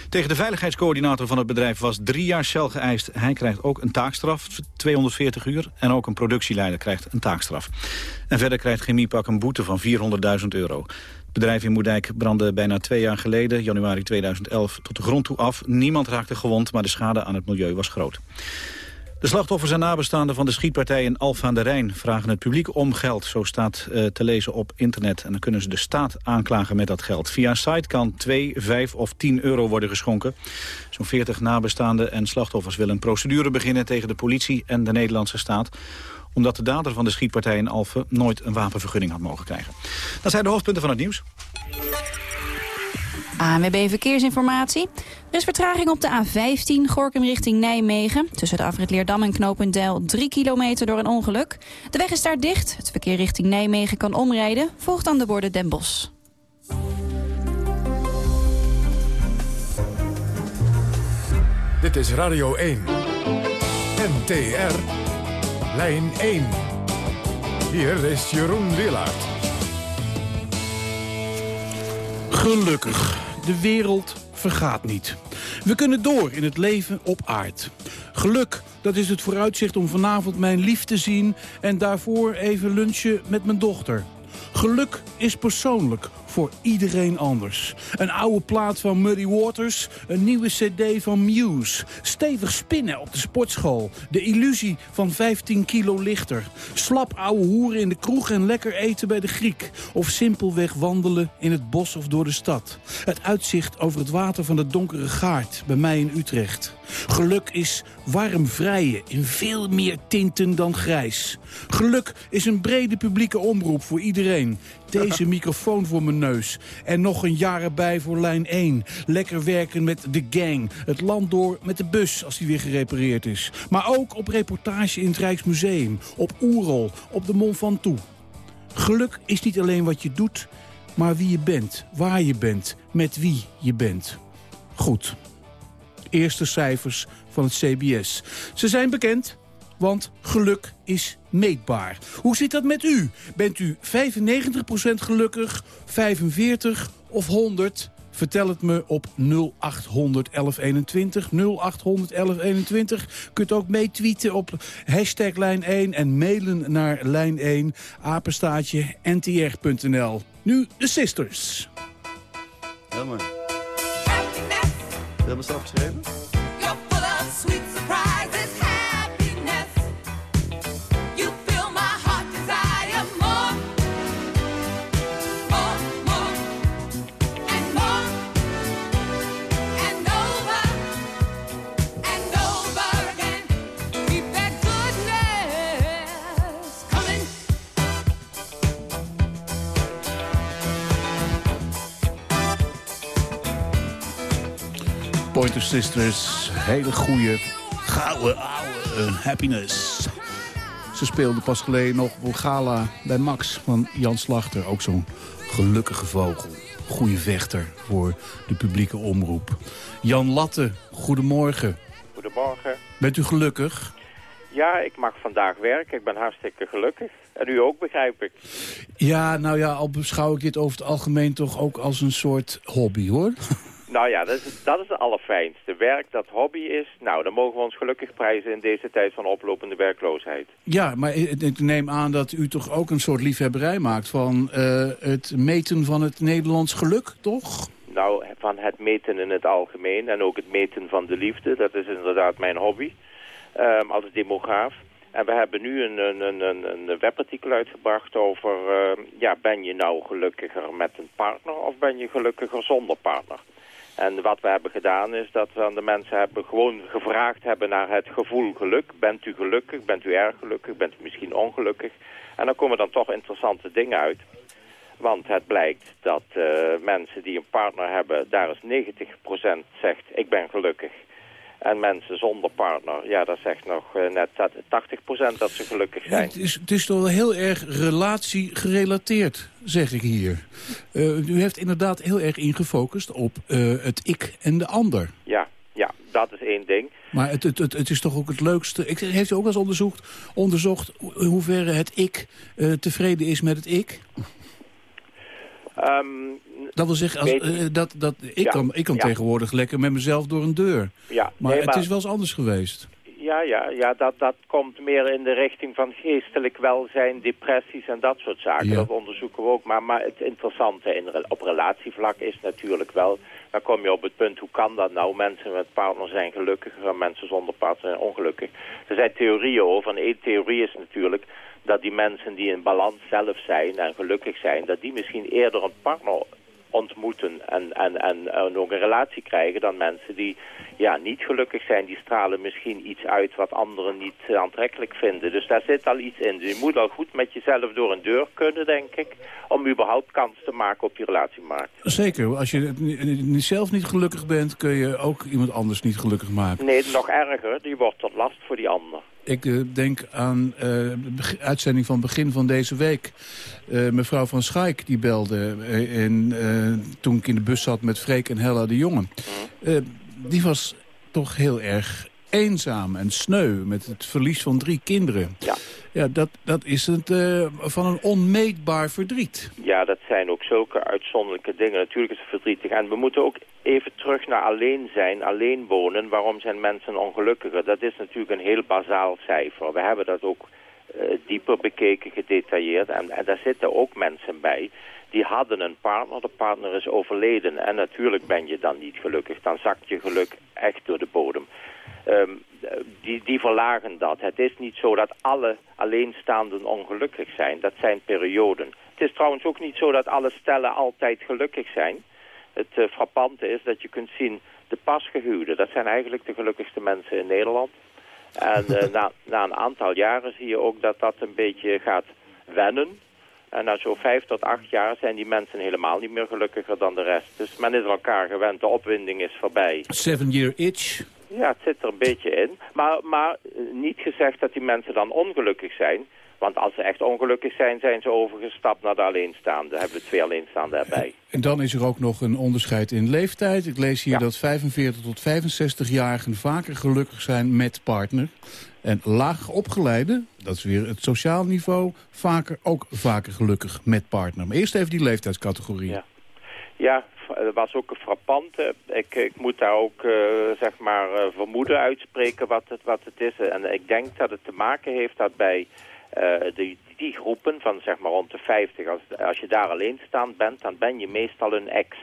Tegen de veiligheidscoördinator van het bedrijf was drie jaar cel geëist. Hij krijgt ook een taakstraf, 240 uur. En ook een productieleider krijgt een taakstraf. En verder krijgt Chemiepak een boete van 400.000 euro. Bedrijf in Moerdijk brandde bijna twee jaar geleden, januari 2011, tot de grond toe af. Niemand raakte gewond, maar de schade aan het milieu was groot. De slachtoffers en nabestaanden van de schietpartij in Alphen aan de Rijn vragen het publiek om geld. Zo staat uh, te lezen op internet. En dan kunnen ze de staat aanklagen met dat geld. Via een site kan 2, 5 of 10 euro worden geschonken. Zo'n 40 nabestaanden en slachtoffers willen een procedure beginnen tegen de politie en de Nederlandse staat omdat de dader van de schietpartij in Alphen nooit een wapenvergunning had mogen krijgen. Dat zijn de hoofdpunten van het nieuws. ANWB Verkeersinformatie. Er is vertraging op de A15 Gorkum richting Nijmegen. Tussen de afrit Leerdam en Knopendijl 3 kilometer door een ongeluk. De weg is daar dicht. Het verkeer richting Nijmegen kan omrijden. Volgt dan de borden Den Bosch. Dit is Radio 1. NTR. Lijn 1. Hier is Jeroen Willaert. Gelukkig. De wereld vergaat niet. We kunnen door in het leven op aard. Geluk, dat is het vooruitzicht om vanavond mijn lief te zien... en daarvoor even lunchen met mijn dochter. Geluk is persoonlijk, voor iedereen anders. Een oude plaat van Muddy Waters, een nieuwe cd van Muse. Stevig spinnen op de sportschool. De illusie van 15 kilo lichter. Slap ouwe hoeren in de kroeg en lekker eten bij de Griek. Of simpelweg wandelen in het bos of door de stad. Het uitzicht over het water van de donkere gaart bij mij in Utrecht. Geluk is warm vrijen in veel meer tinten dan grijs. Geluk is een brede publieke omroep voor iedereen. Deze microfoon voor mijn neus. En nog een jaar erbij voor lijn 1. Lekker werken met de gang. Het land door met de bus als die weer gerepareerd is. Maar ook op reportage in het Rijksmuseum. Op Oerol. Op de Mont Ventoux. Geluk is niet alleen wat je doet, maar wie je bent. Waar je bent. Met wie je bent. Goed. Eerste cijfers van het CBS. Ze zijn bekend, want geluk is meetbaar. Hoe zit dat met u? Bent u 95% gelukkig, 45 of 100? Vertel het me op 0800 1121. 0800 1121. Kunt ook meetweeten op hashtag lijn 1 en mailen naar lijn 1 apenstaatje ntr.nl. Nu de sisters. Man. Heb je zelf geschreven? Pointer Sisters, hele goede, gouden oude happiness. Ze speelde pas geleden nog gala bij Max van Jan Slachter. Ook zo'n gelukkige vogel. Goede vechter voor de publieke omroep. Jan Latte, goedemorgen. Goedemorgen. Bent u gelukkig? Ja, ik mag vandaag werken. Ik ben hartstikke gelukkig. En u ook, begrijp ik. Ja, nou ja, al beschouw ik dit over het algemeen toch ook als een soort hobby, hoor. Nou ja, dat is, dat is het allerfijnste. Werk dat hobby is, nou, dan mogen we ons gelukkig prijzen in deze tijd van oplopende werkloosheid. Ja, maar ik neem aan dat u toch ook een soort liefhebberij maakt van uh, het meten van het Nederlands geluk, toch? Nou, van het meten in het algemeen en ook het meten van de liefde, dat is inderdaad mijn hobby um, als demograaf. En we hebben nu een, een, een, een webartikel uitgebracht over, uh, ja, ben je nou gelukkiger met een partner of ben je gelukkiger zonder partner? En wat we hebben gedaan is dat we aan de mensen hebben gewoon gevraagd hebben naar het gevoel geluk. Bent u gelukkig? Bent u erg gelukkig? Bent u misschien ongelukkig? En dan komen dan toch interessante dingen uit. Want het blijkt dat uh, mensen die een partner hebben, daar is 90% zegt ik ben gelukkig. En mensen zonder partner, ja, dat zegt nog uh, net 80% dat ze gelukkig zijn. het, is, het is toch wel heel erg relatiegerelateerd, zeg ik hier. Uh, u heeft inderdaad heel erg ingefocust op uh, het ik en de ander. Ja, ja, dat is één ding. Maar het, het, het, is toch ook het leukste... Ik, heeft u ook wel eens onderzocht, onderzocht in hoeverre het ik eh, tevreden is met het ik? Ehm, Dat wil zeggen, als, eh, dat, dat, ik Ja, kan, ik kan ja. tegenwoordig lekker met mezelf door een deur. Ja, Maar nee, het is wel eens anders geweest. Ja, ja, ja dat, dat komt meer in de richting van geestelijk welzijn, depressies en dat soort zaken. Ja. Dat onderzoeken we ook. Maar, maar het interessante in, re- op relatievlak is natuurlijk wel... dan kom je op het punt, hoe kan dat nou? Mensen met partner zijn gelukkiger en mensen zonder partner zijn ongelukkig. Er zijn theorieën over. En één theorie is natuurlijk dat die mensen die in balans zelf zijn en gelukkig zijn... dat die misschien eerder een partner ontmoeten en, en, en, en ook een relatie krijgen dan mensen die ja, niet gelukkig zijn. Die stralen misschien iets uit wat anderen niet aantrekkelijk vinden. Dus daar zit al iets in. Dus je moet al goed met jezelf door een deur kunnen, denk ik, om überhaupt kans te maken op die relatiemarkt. Zeker, als je zelf niet gelukkig bent... kun je ook iemand anders niet gelukkig maken. Nee, nog erger, die wordt tot last voor die ander. Ik eh, denk aan eh, de beg- uitzending van begin van deze week. Eh, mevrouw van Schaik die belde eh, en, eh, toen ik in de bus zat met Freek en Hella de Jonge. Eh, die was toch heel erg eenzaam en sneu met het verlies van drie kinderen. Ja. Ja, dat, dat is het eh, van een onmeetbaar verdriet. Ja, dat zijn ook zulke uitzonderlijke dingen. Natuurlijk is het verdrietig. En we moeten ook even terug naar alleen zijn, alleen wonen. Waarom zijn mensen ongelukkiger? Dat is natuurlijk een heel bazaal cijfer. We hebben dat ook eh, dieper bekeken, gedetailleerd. En, en daar zitten ook mensen bij die hadden een partner. De partner is overleden. En natuurlijk ben je dan niet gelukkig. Dan zakt je geluk echt door de bodem. Ehm, die, die verlagen dat. Het is niet zo dat alle alleenstaanden ongelukkig zijn. Dat zijn perioden. Het is trouwens ook niet zo dat alle stellen altijd gelukkig zijn. Het eh, frappante is dat je kunt zien, de pasgehuwden, dat zijn eigenlijk de gelukkigste mensen in Nederland. En eh, na, na een aantal jaren zie je ook dat dat een beetje gaat wennen. En na zo'n vijf tot acht jaar zijn die mensen helemaal niet meer gelukkiger dan de rest. Dus men is elkaar gewend, de opwinding is voorbij. Seven Year Itch. Ja, het zit er een beetje in. Maar, maar eh, niet gezegd dat die mensen dan ongelukkig zijn. Want als ze echt ongelukkig zijn, zijn ze overgestapt naar de alleenstaande. Hebben we twee alleenstaande erbij. En dan is er ook nog een onderscheid in leeftijd. Ik lees hier dat 45 tot 65-jarigen vaker gelukkig zijn met partner. En laag opgeleiden, dat is weer het sociaal niveau, vaker, ook vaker gelukkig met partner. Maar eerst even die leeftijdscategorie. Ja. Ja, dat was ook een frappante. Ik, ik moet daar ook, eh, zeg maar, eh, vermoeden uitspreken wat het, wat het is. En ik denk dat het te maken heeft dat bij eh, die, die groepen van, zeg maar, rond de 50... Als, als je daar alleenstaand bent, dan ben je meestal een ex.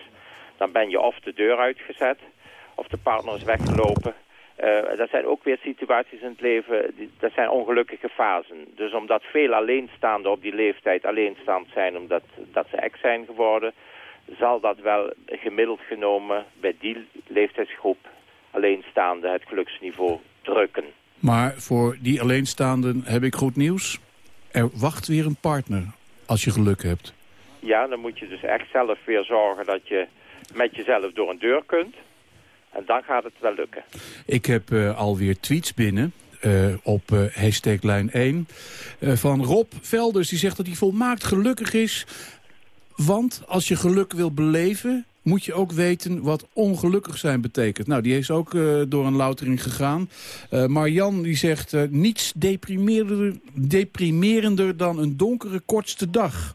Dan ben je of de deur uitgezet, of de partner is weggelopen... Eh, dat zijn ook weer situaties in het leven, die, dat zijn ongelukkige fasen. Dus omdat veel alleenstaanden op die leeftijd alleenstaand zijn omdat dat ze ex zijn geworden, zal dat wel gemiddeld genomen bij die leeftijdsgroep alleenstaande het geluksniveau drukken. Maar voor die alleenstaanden heb ik goed nieuws. Er wacht weer een partner als je geluk hebt. Ja, dan moet je dus echt zelf weer zorgen dat je met jezelf door een deur kunt. En dan gaat het wel lukken. Ik heb eh, alweer tweets binnen eh, op eh, hashtag lijn 1 eh, van Rob Velders. Die zegt dat hij volmaakt gelukkig is. Want als je geluk wil beleven, moet je ook weten wat ongelukkig zijn betekent. Nou, die is ook eh, door een loutering gegaan. Eh Marjan die zegt eh, niets deprimerender dan een donkere kortste dag.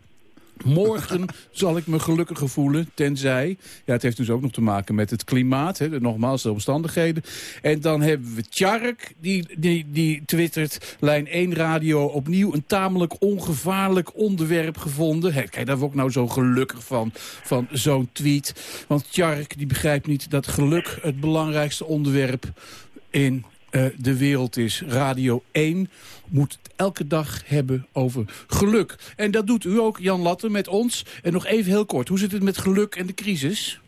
Morgen zal ik me gelukkiger voelen, tenzij... Ja, het heeft dus ook nog te maken met het klimaat, hè, nogmaals de omstandigheden. En dan hebben we Tjark, die, die, die twittert... Lijn 1 Radio opnieuw een tamelijk ongevaarlijk onderwerp gevonden. Kijk, daar word ik nou zo gelukkig van, van zo'n tweet. Want Tjark die begrijpt niet dat geluk het belangrijkste onderwerp in eh, de wereld is. Radio 1 moet het elke dag hebben over geluk. En dat doet u ook, Jan Latte, met ons. En nog even heel kort, hoe zit het met geluk en de crisis?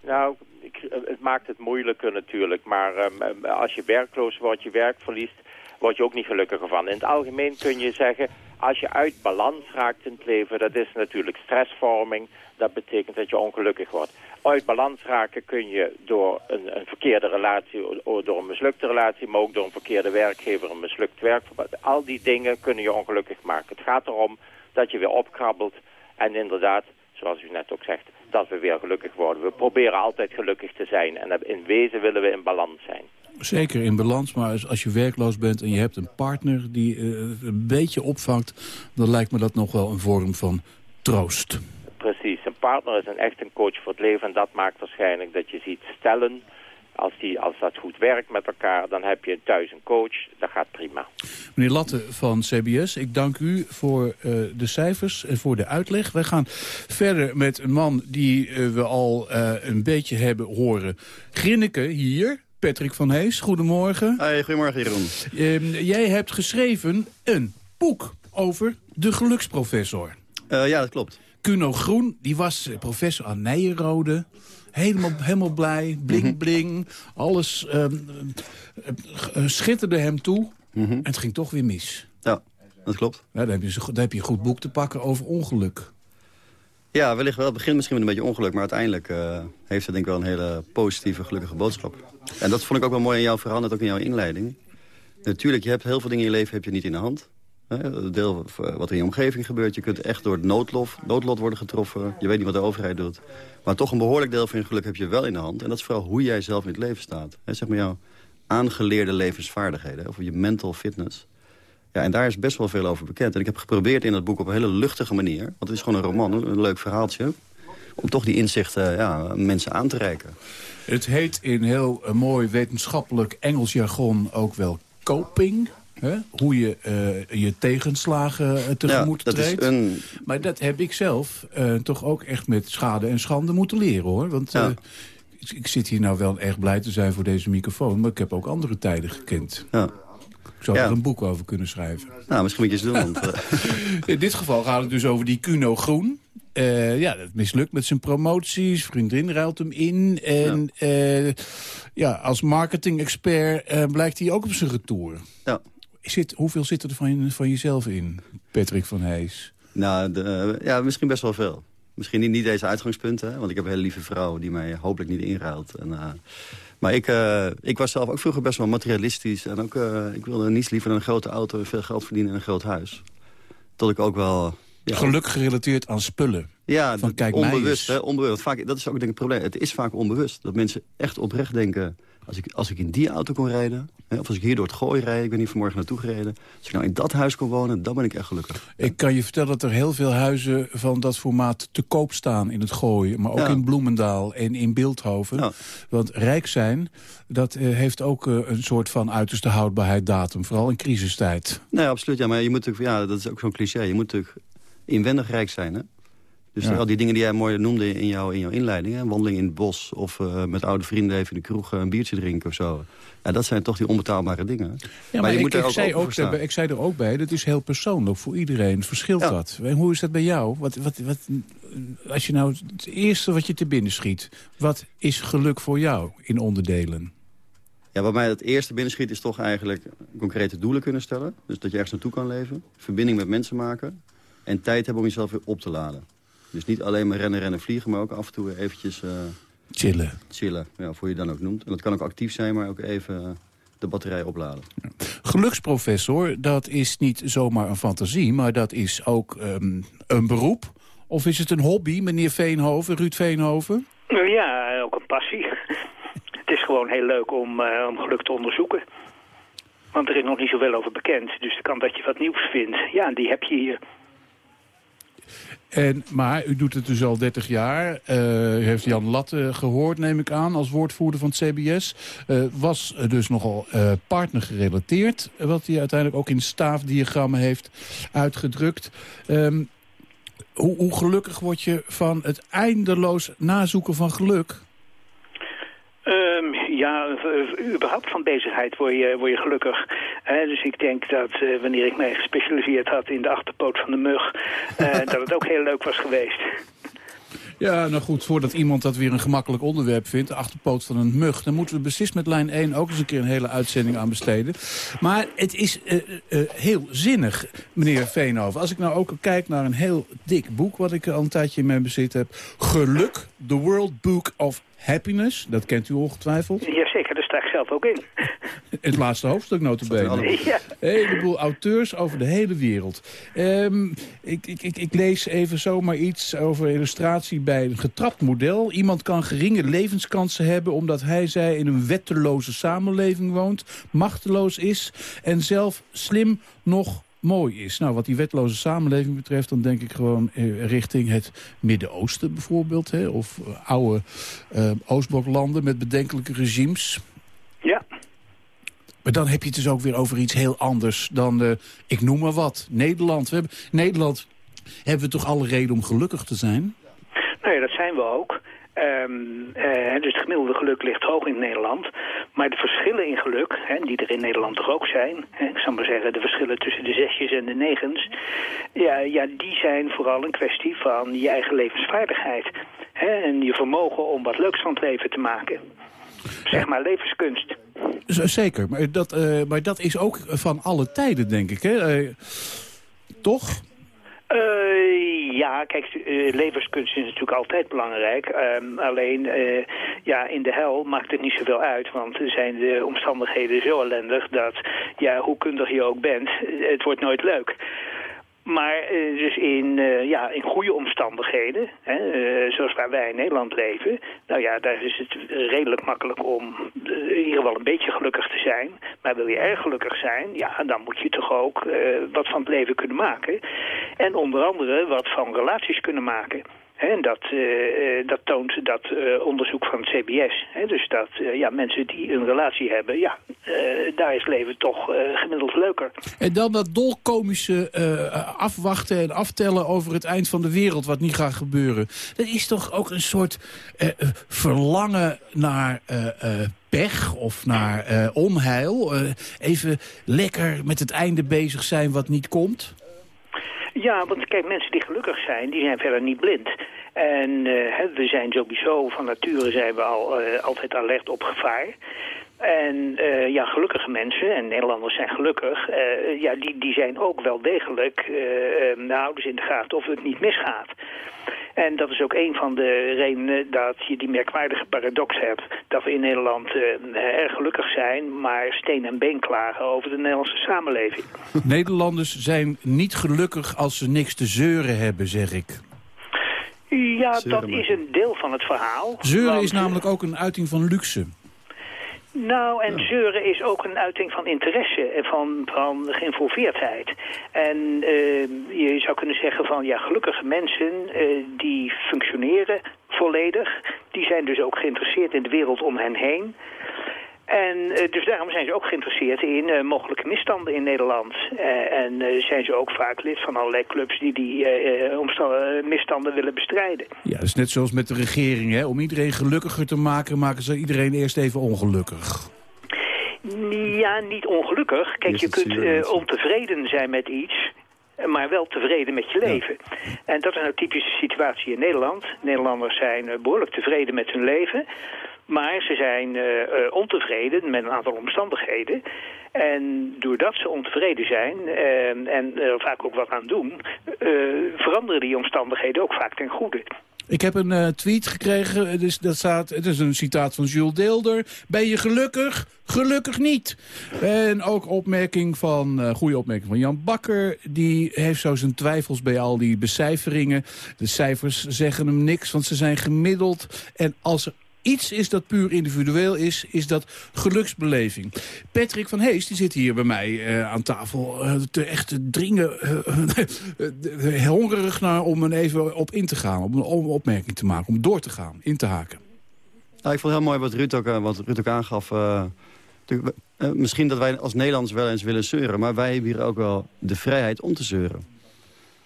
Nou, ik, het maakt het moeilijker natuurlijk. Maar um, als je werkloos wordt, je werk verliest, word je ook niet gelukkiger van. In het algemeen kun je zeggen, als je uit balans raakt in het leven, dat is natuurlijk stressvorming. Dat betekent dat je ongelukkig wordt. Uit balans raken kun je door een, een verkeerde relatie, door een mislukte relatie, maar ook door een verkeerde werkgever, een mislukt werkverband. Al die dingen kunnen je ongelukkig maken. Het gaat erom dat je weer opkrabbelt en inderdaad zoals u net ook zegt, dat we weer gelukkig worden. We proberen altijd gelukkig te zijn en in wezen willen we in balans zijn. Zeker in balans, maar als je werkloos bent en je hebt een partner die uh, een beetje opvangt... dan lijkt me dat nog wel een vorm van troost. Precies, partner is een echt een coach voor het leven... en dat maakt waarschijnlijk dat je ziet stellen... Als, die, als dat goed werkt met elkaar, dan heb je thuis een coach. Dat gaat prima. Meneer Latte van CBS, ik dank u voor uh, de cijfers en voor de uitleg. Wij gaan verder met een man die uh, we al uh, een beetje hebben horen grinniken hier. Patrick van Hees, goedemorgen. Hey, goedemorgen Jeroen. Uh, jij hebt geschreven een boek over de geluksprofessor. Uh, ja, dat klopt. Kuno Groen, die was professor aan Nijenrode. Helemaal, helemaal blij, bling bling. Alles uh, schitterde hem toe. Mhm. En het ging toch weer mis. Ja, dat klopt. Ja, dan, heb je, dan heb je een goed boek te pakken over ongeluk. Ja, wellicht wel. Het begint misschien met een beetje ongeluk... maar uiteindelijk uh, heeft het denk ik wel een hele positieve, gelukkige boodschap. En dat vond ik ook wel mooi in jouw verhaal, net ook in jouw inleiding. Natuurlijk, je hebt heel veel dingen in je leven heb je niet in de hand. Deel wat in je omgeving gebeurt. Je kunt echt door het noodlof, noodlot worden getroffen. Je weet niet wat de overheid doet. Maar toch een behoorlijk deel van je geluk heb je wel in de hand. En dat is vooral hoe jij zelf in het leven staat. Zeg maar jouw aangeleerde levensvaardigheden. Of je mental fitness. Ja, en daar is best wel veel over bekend. En ik heb geprobeerd in dat boek op een hele luchtige manier... want het is gewoon een roman, een leuk verhaaltje... om toch die inzichten ja, mensen aan te reiken. Het heet in heel uh, mooi wetenschappelijk Engels jargon ook wel coping... Hè? Hoe je uh, je tegenslagen uh, tegemoet ja, dat treedt. Is een... Maar dat heb ik zelf uh, toch ook echt met schade en schande moeten leren, hoor. Want ja. ik, ik, zit hier nou wel erg blij te zijn voor deze microfoon... maar ik heb ook andere tijden gekend. Ja. Ik zou er een boek over kunnen schrijven. Nou, misschien moet je eens doen. Want, In dit geval gaat het dus over die Kuno Groen. Uh, ja, dat mislukt met zijn promoties. Vriendin ruilt hem in. En ja, uh, ja als marketing-expert uh, blijkt hij ook op zijn retour. Ja. Zit, hoeveel zit er van, van jezelf in, Patrick van Hees? Nou, de, ja, misschien best wel veel. Misschien niet, niet deze uitgangspunten, hè, want ik heb een hele lieve vrouw... die mij hopelijk niet inruilt. En, uh, maar ik, uh, ik was zelf ook vroeger best wel materialistisch. En ook, uh, ik wilde niets liever dan een grote auto... en veel geld verdienen in een groot huis. Tot ik ook wel... Ja, Geluk gerelateerd aan spullen. Ja, van, kijk, onbewust. Hè, onbewust. Vaak, dat is ook denk ik het probleem. Het is vaak onbewust. Dat mensen echt oprecht denken... Als ik, als ik in die auto kon rijden, hè, of als ik hier door het gooi rijd... ik ben hier vanmorgen naartoe gereden... als ik nou in dat huis kon wonen, dan ben ik echt gelukkig. Ik kan je vertellen dat er heel veel huizen van dat formaat te koop staan in het gooi. Maar ook Ja. in Bloemendaal en in Beeldhoven. Want rijk zijn, dat eh, heeft ook eh, een soort van uiterste houdbaarheid datum. Vooral in crisistijd. Nee, absoluut. Ja, maar je moet natuurlijk, ja, dat is ook zo'n cliché. Je moet natuurlijk inwendig rijk zijn, hè? Dus Ja. al die dingen die jij mooi noemde in, jouw in jouw inleiding... Hè? wandeling in het bos of eh, met oude vrienden even in de kroeg eh, een biertje drinken of zo. Ja, dat zijn toch die onbetaalbare dingen. Ja, maar, je ik, moet er ik, ook zei ook, daarbij- ik zei er ook bij, dat is heel persoonlijk voor iedereen. Verschilt Ja. dat? En hoe is dat bij jou? Wat, wat, wat, als je nou het eerste wat je te binnen schiet... wat is geluk voor jou in onderdelen? Ja, wat mij het eerste binnenschiet is toch eigenlijk concrete doelen kunnen stellen. Dus dat je ergens naartoe kan leven. Verbinding met mensen maken. En tijd hebben om jezelf weer op te laden. Dus niet alleen maar rennen, rennen, vliegen, maar ook af en toe eventjes... eh, Chillen. Chillen, ja, of hoe je het dan ook noemt. En dat kan ook actief zijn, maar ook even eh, de batterij opladen. Geluksprofessor, dat is niet zomaar een fantasie... maar dat is ook ehm, een beroep. Of is het een hobby, meneer Veenhoven, Ruud Veenhoven? Nou Ja, ook een passie. Het is gewoon heel leuk om, eh, om geluk te onderzoeken. Want er is nog niet zoveel over bekend. Dus de kans dat je wat nieuws vindt, ja, die heb je hier. En, maar u doet het dus al 30 jaar. Eh, u heeft Jan Latte gehoord, neem ik aan, als woordvoerder van het CBS. Eh, was dus nogal eh partnergerelateerd. eh, Wat hij uiteindelijk ook in staafdiagrammen heeft uitgedrukt. Ehm, hoe, hoe gelukkig word je van het eindeloos nazoeken van geluk? Ja, überhaupt van bezigheid word je, word je gelukkig. Hè, dus ik denk dat eh, wanneer ik mij gespecialiseerd had in de achterpoot van de mug... eh, dat het ook heel leuk was geweest. Ja, nou goed, voordat iemand dat weer een gemakkelijk onderwerp vindt... de achterpoot van een mug... dan moeten we beslist met lijn 1 ook eens een keer een hele uitzending aan besteden. Maar het is eh, eh, heel zinnig, meneer Veenhoven. Als ik nou ook kijk naar een heel dik boek... wat ik al een tijdje in mijn bezit heb. Geluk, The World Book of Happiness, dat kent u ongetwijfeld. Jazeker, daar sta ik zelf ook in. Het laatste hoofdstuk notabene. Ja. Een heleboel auteurs over de hele wereld. Ehm, ik, ik, ik, ik lees even zomaar iets over illustratie bij een getrapt model. Iemand kan geringe levenskansen hebben omdat hij zij in een wetteloze samenleving woont, machteloos is en zelf slim nog mooi is. Nou, wat die wetloze samenleving betreft... dan denk ik gewoon eh, richting het Midden-Oosten bijvoorbeeld. Hè, of eh, oude eh, Oostbloklanden met bedenkelijke regimes. Ja. Maar dan heb je het dus ook weer over iets heel anders dan, ik noem maar wat, Nederland. We hebben, Nederland hebben we toch alle reden om gelukkig te zijn? Ja, dat zijn we ook. Ehm, eh, dus het gemiddelde geluk ligt hoog in Nederland. Maar de verschillen in geluk, hè, die er in Nederland toch ook zijn... Hè, ik zal maar zeggen, de verschillen tussen de zesjes en de negens... Ja, ja, die zijn vooral een kwestie van je eigen levensvaardigheid. Hè, en je vermogen om wat leuks van het leven te maken. Zeg maar levenskunst. Zeker, maar dat, eh, maar dat is ook van alle tijden, denk ik. Hè? Eh, toch? Eh, ja, kijk, eh, levenskunst is natuurlijk altijd belangrijk. Ehm, alleen, eh, ja, in de hel maakt het niet zoveel uit. Want zijn de omstandigheden zo ellendig dat, ja, hoe kundig je ook bent, het wordt nooit leuk. Maar eh, dus in, eh, ja, in goede omstandigheden, hè, eh, zoals waar wij in Nederland leven... nou ja, daar is het redelijk makkelijk om in ieder geval een beetje gelukkig te zijn. Maar wil je erg gelukkig zijn, ja, dan moet je toch ook wat van het leven kunnen maken. En onder andere wat van relaties kunnen maken. En dat, eh, dat toont dat eh, onderzoek van het CBS. Hè, dus dat ja, mensen die een relatie hebben, ja, daar is leven toch gemiddeld leuker. En dan dat dolkomische afwachten en aftellen over het eind van de wereld... wat niet gaat gebeuren. Dat is toch ook een soort verlangen naar pech of naar onheil. Even lekker met het einde bezig zijn wat niet komt. Ja, want kijk, mensen die gelukkig zijn, die zijn verder niet blind. En eh, we zijn sowieso, van nature zijn we al eh, altijd alert op gevaar. En eh, ja, gelukkige mensen, en Nederlanders zijn gelukkig, eh, ja, die, die zijn ook wel degelijk, eh eh, nou, houden ze in de gaten of het niet misgaat. En dat is ook een van de redenen dat je die merkwaardige paradox hebt. Dat we in Nederland eh, erg gelukkig zijn, maar steen en been klagen over de Nederlandse samenleving. Nederlanders zijn niet gelukkig als ze niks te zeuren hebben, zeg ik. Ja, dat is een deel van het verhaal. Zeuren want- is namelijk ook een uiting van luxe. Nou, en zeuren is ook een uiting van interesse en van, van geïnvolveerdheid. En eh, je zou kunnen zeggen van, ja, gelukkige mensen eh, die functioneren volledig. Die zijn dus ook geïnteresseerd in de wereld om hen heen. En eh, dus daarom zijn ze ook geïnteresseerd in eh, mogelijke misstanden in Nederland. Eh, en zijn ze ook vaak lid van allerlei clubs die die misstanden willen bestrijden. Ja, dat is net zoals met de regering. Hè? Om iedereen gelukkiger te maken, maken ze iedereen eerst even ongelukkig. Ja, niet ongelukkig. Kijk, je kunt ontevreden zijn met iets, maar wel tevreden met je leven. En dat is nou typische situatie in Nederland. Nederlanders zijn eh, behoorlijk tevreden met hun leven. Maar ze zijn eh, eh, ontevreden met een aantal omstandigheden. En doordat ze ontevreden zijn eh, en er vaak ook wat aan doen... veranderen die omstandigheden ook vaak ten goede. Ik heb een tweet gekregen, is, dat staat, het is een citaat van Jules Deelder. Ben je gelukkig? Gelukkig niet. En ook opmerking van, goede opmerking van Jan Bakker. Die heeft zo zijn twijfels bij al die becijferingen. De cijfers zeggen hem niks, want ze zijn gemiddeld. En als er iets is dat puur individueel is, is dat geluksbeleving. Patrick van Hees, die zit hier bij mij eh, aan tafel eh, te echt te dringen, eh, hongerig naar om er even op in te gaan, om een opmerking te maken, om door te gaan, in te haken. Ik vond het heel mooi wat Ruud ook, wat Ruud ook aangaf. misschien dat wij als Nederlanders wel eens willen zeuren... maar wij hebben hier ook wel de vrijheid om te zeuren.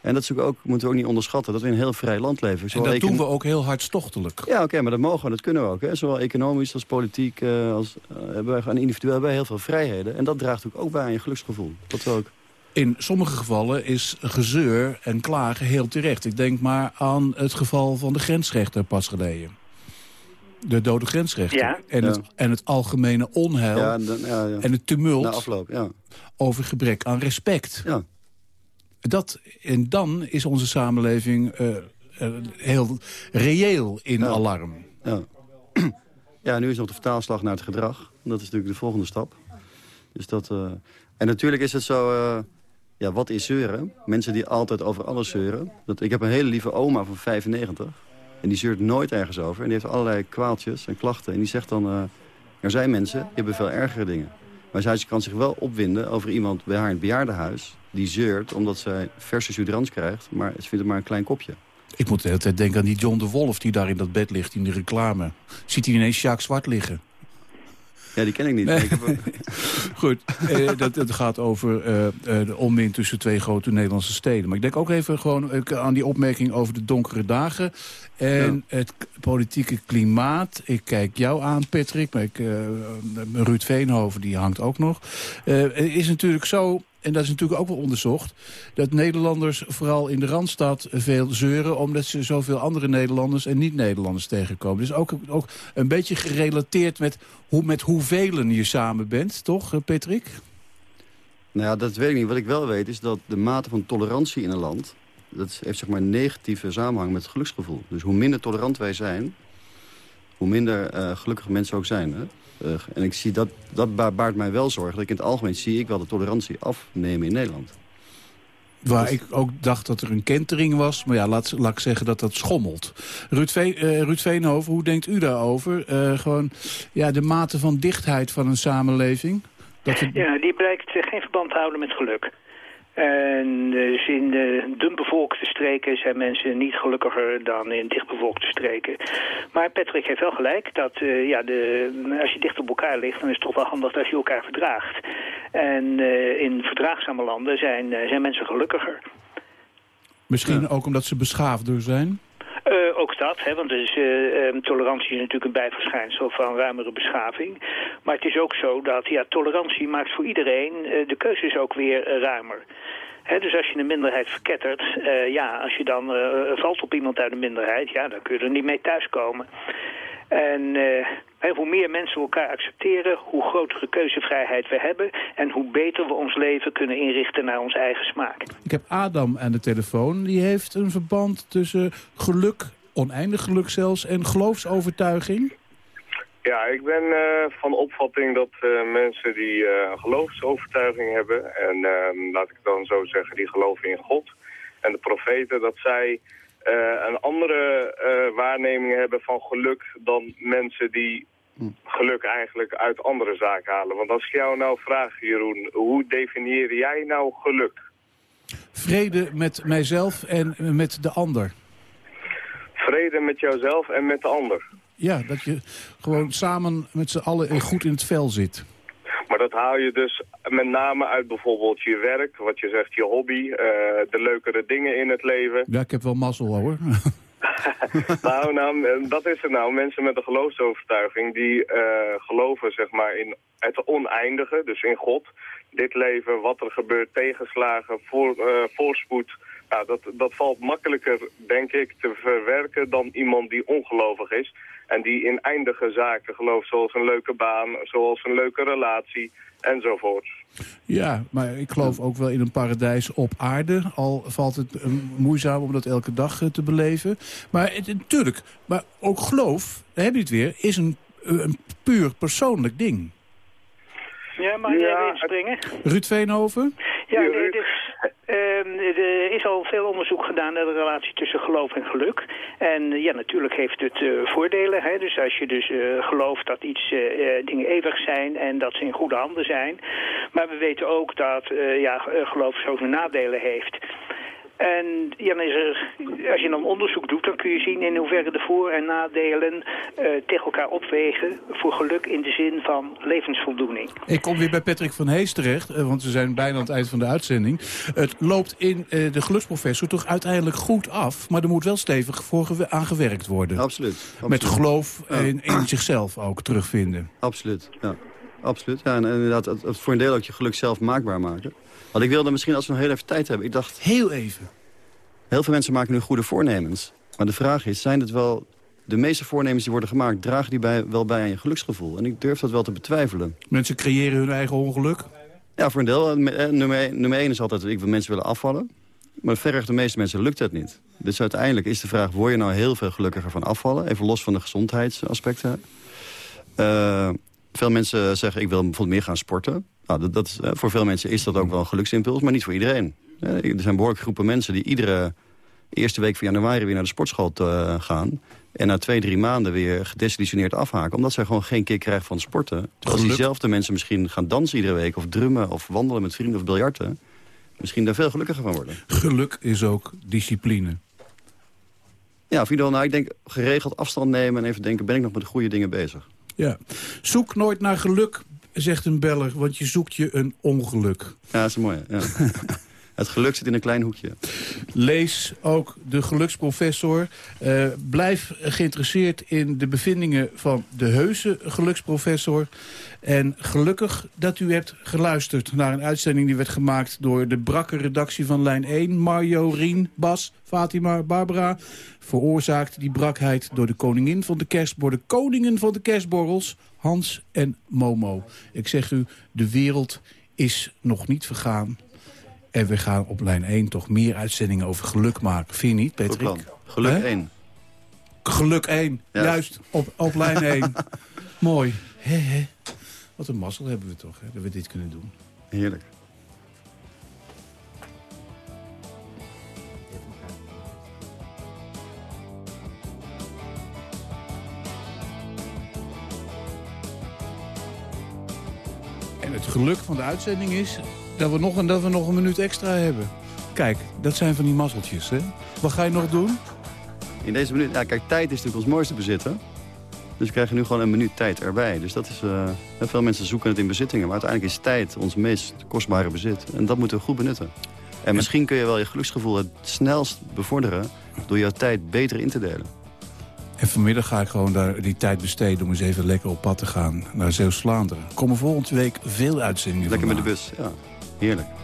En dat is natuurlijk ook, moeten we ook niet onderschatten... dat we in een heel vrij land leven. En dat doen we ook heel hartstochtelijk. Ja, oké, maar dat mogen we, dat kunnen we ook. Hè. Zowel economisch als politiek, eh, als, eh, hebben wij gewoon individueel hebben wij heel veel vrijheden. En dat draagt natuurlijk ook bij aan je geluksgevoel. Dat ook... In sommige gevallen is gezeur en klagen heel terecht. Ik denk maar aan het geval van de grensrechter pas geleden. De dode grensrechter. Ja. En, Het, en het algemene onheil Ja, en dan- ja, ja. en het tumult Na afloop, ja. over gebrek aan respect. Ja. Dat, en dan is onze samenleving eh, eh, heel reëel in alarm. Ja. Ja, nu is nog de vertaalslag naar het gedrag. Dat is natuurlijk de volgende stap. Dus dat, eh, En natuurlijk is het zo... ja, wat is zeuren? Mensen die altijd over alles zeuren. Dat, ik heb een hele lieve oma van 95. En die zeurt nooit ergens over. En die heeft allerlei kwaaltjes en klachten. En die zegt dan... er zijn mensen die hebben veel ergere dingen. Maar zij kan zich wel opwinden over iemand bij haar in het bejaardenhuis... die zeurt omdat zij verse sudrans krijgt. Maar ze vindt het maar een klein kopje. Ik moet de hele tijd denken aan die John de Wolf die daar in dat bed ligt in de reclame. Ziet hij ineens Jacques Zwart liggen. Ja, die ken ik niet. Nee. Ik heb ook- Goed, eh, dat, het gaat over eh, eh, de onmin tussen twee grote Nederlandse steden. Maar ik denk ook even gewoon aan die opmerking over de donkere dagen... en het politieke klimaat. Ik kijk jou aan, Patrick, maar ik, eh, Ruud Veenhoven die hangt ook nog. Is natuurlijk zo, en dat is natuurlijk ook wel onderzocht... dat Nederlanders vooral in de Randstad veel zeuren... omdat ze zoveel andere Nederlanders en niet-Nederlanders tegenkomen. Dus ook, ook een beetje gerelateerd met, hoe, met hoeveel je samen bent, toch, eh, Patrick? Nou ja, dat weet ik niet. Wat ik wel weet is dat de mate van tolerantie in een land... dat heeft zeg maar een negatieve samenhang met het geluksgevoel. Dus hoe minder tolerant wij zijn... hoe minder eh, gelukkig mensen ook zijn. Hè? Eh, en ik zie dat, dat ba- baart mij wel zorgen. Dat ik in het algemeen zie ik wel de tolerantie afnemen in Nederland. Waar ik ook dacht dat er een kentering was. Maar ja, laat, laat ik zeggen dat dat schommelt. Ruud, Veen, eh, Ruud Veenhoven, hoe denkt u daarover? Eh, gewoon ja, de mate van dichtheid van een samenleving. Dat het, Ja, die blijkt geen verband te houden met geluk. En dus in de dunbevolkte streken zijn mensen niet gelukkiger dan in dichtbevolkte streken. Maar Patrick heeft wel gelijk dat eh, ja, de, als je dicht op elkaar ligt, dan is het toch wel handig dat je elkaar verdraagt. En eh, in verdraagzame landen zijn, eh, zijn mensen gelukkiger. misschien ook omdat ze beschaafder zijn. Eh, ook dat, hè, want dus, eh, tolerantie is natuurlijk een bijverschijnsel van ruimere beschaving. Maar het is ook zo dat ja, tolerantie maakt voor iedereen eh, de keuze is ook weer ruimer. Dus als je een minderheid verkettert, ja, als je dan valt op iemand uit de minderheid, ja, dan kun je er niet mee thuiskomen. En hoe meer mensen elkaar accepteren, hoe grotere keuzevrijheid we hebben... en hoe beter we ons leven kunnen inrichten naar onze eigen smaak. Ik heb Adam aan de telefoon. Die heeft een verband tussen geluk, oneindig geluk zelfs, en geloofsovertuiging. Ja, ik ben eh, van opvatting dat eh, mensen die eh, een geloofsovertuiging hebben... en eh, laat ik het dan zo zeggen, die geloven in God en de profeten... dat zij een andere eh, waarneming hebben van geluk dan mensen die geluk eigenlijk uit andere zaken halen. Want als ik jou nou vraag, Jeroen, hoe definieer jij nou geluk? Vrede met mijzelf en met de ander. Vrede met jouzelf en met de ander. Ja, dat je gewoon samen met z'n allen goed in het vel zit. Maar dat haal je dus met name uit bijvoorbeeld je werk, wat je zegt, je hobby, eh, de leukere dingen in het leven. Ja, ik heb wel mazzel hoor. nou, nou, eh, dat is het nou. Mensen met een geloofsovertuiging die eh, geloven zeg maar in het oneindige, dus in God. Dit leven, wat er gebeurt, tegenslagen, voor, voorspoed. Nou, dat, dat valt makkelijker, denk ik, te verwerken dan iemand die ongelovig is. En die in eindige zaken gelooft, zoals een leuke baan, zoals een leuke relatie enzovoort. Ja, maar ik geloof ook wel in een paradijs op aarde. Al valt het eh, moeizaam om dat elke dag eh, te beleven. Maar het, natuurlijk, maar ook geloof, daar heb je het weer, is een, eh, een puur persoonlijk ding. Ja, mag ik even inspringen? Ruud Veenhoven? Ja, nee, is veel onderzoek gedaan naar de relatie tussen geloof en geluk. En eh, ja, natuurlijk heeft het eh, voordelen. Hè? Dus als je dus eh, gelooft dat iets dingen eeuwig zijn en dat ze in goede handen zijn. Maar we weten ook dat ja, geloof zoveel nadelen heeft. En ja, dan is er, als je dan onderzoek doet, dan kun je zien in hoeverre de voor- en nadelen eh, tegen elkaar opwegen voor geluk in de zin van levensvoldoening. Ik kom weer bij Patrick van Hees terecht, eh, want we zijn bijna aan het eind van de uitzending. Het loopt in eh, de geluksprofessor toch uiteindelijk goed af, maar er moet wel stevig voor gewe- aan gewerkt worden. Absoluut. Met geloof in, in zichzelf ook terugvinden. Absoluut, ja. Absoluut. Ja, en inderdaad, het, het voor een deel ook je geluk zelf maakbaar maken. Want ik wilde misschien, als we nog heel even tijd hebben... Ik dacht, heel even. Heel veel mensen maken nu goede voornemens. Maar de vraag is, zijn het wel... De meeste voornemens die worden gemaakt, dragen die bij, wel bij aan je geluksgevoel? En ik durf dat wel te betwijfelen. Mensen creëren hun eigen ongeluk? Ja, voor een deel. Eh, Nummer één, nummer één is altijd, ik wil mensen willen afvallen. Maar verreweg de meeste mensen lukt dat niet. Dus uiteindelijk is de vraag, word je nou heel veel gelukkiger van afvallen? Even los van de gezondheidsaspecten. Eh, veel mensen zeggen, ik wil bijvoorbeeld meer gaan sporten. Nou, dat, eh, voor veel mensen is dat ook wel een geluksimpuls, maar niet voor iedereen. Eh, er zijn behoorlijk groepen mensen die iedere eerste week van januari weer naar de sportschool te, gaan. En na twee, drie maanden weer gedesillusioneerd afhaken. Omdat zij gewoon geen kick krijgen van sporten. Terwijl diezelfde mensen misschien gaan dansen iedere week... of drummen of wandelen met vrienden of biljarten... misschien daar veel gelukkiger van worden. Geluk is ook discipline. Ja, Fidel, nou, ik denk geregeld afstand nemen en even denken... ben ik nog met de goede dingen bezig? Ja. Zoek nooit naar geluk, zegt een beller, want je zoekt je een ongeluk. Ja, dat is mooi. Ja. Het geluk zit in een klein hoekje. Lees ook de geluksprofessor. Uh, blijf geïnteresseerd in de bevindingen van de heuse geluksprofessor. En gelukkig dat u hebt geluisterd naar een uitzending die werd gemaakt... door de brakke redactie van Lijn 1. Mario, Rien, Bas, Fatima, Barbara. Veroorzaakt die brakheid door de koningin van de kerstborrel... de koningen van de kerstborrels, Hans en Momo. Ik zeg u, de wereld is nog niet vergaan. En we gaan op lijn 1 toch meer uitzendingen over geluk maken. Vind je niet, Patrick? Geluk He? 1. Geluk 1, juist, op, op lijn 1. Mooi. He, he. Wat een mazzel hebben we toch, hè, dat we dit kunnen doen. Heerlijk. En het geluk van de uitzending is dat we nog een, dat we nog een minuut extra hebben. Kijk, dat zijn van die mazzeltjes, hè? Wat ga je nog doen? In deze minuut, ja, kijk, tijd is natuurlijk ons mooiste bezitten. Dus we krijgen nu gewoon een minuut tijd erbij. Dus dat is, uh, veel mensen zoeken het in bezittingen. Maar uiteindelijk is tijd ons meest kostbare bezit. En dat moeten we goed benutten. En misschien kun je wel je geluksgevoel het snelst bevorderen... door jouw tijd beter in te delen. En vanmiddag ga ik gewoon daar die tijd besteden om eens even lekker op pad te gaan naar Zeeuws-Vlaanderen. Komen volgende week veel uitzendingen Lekker met de bus, ja. Heerlijk.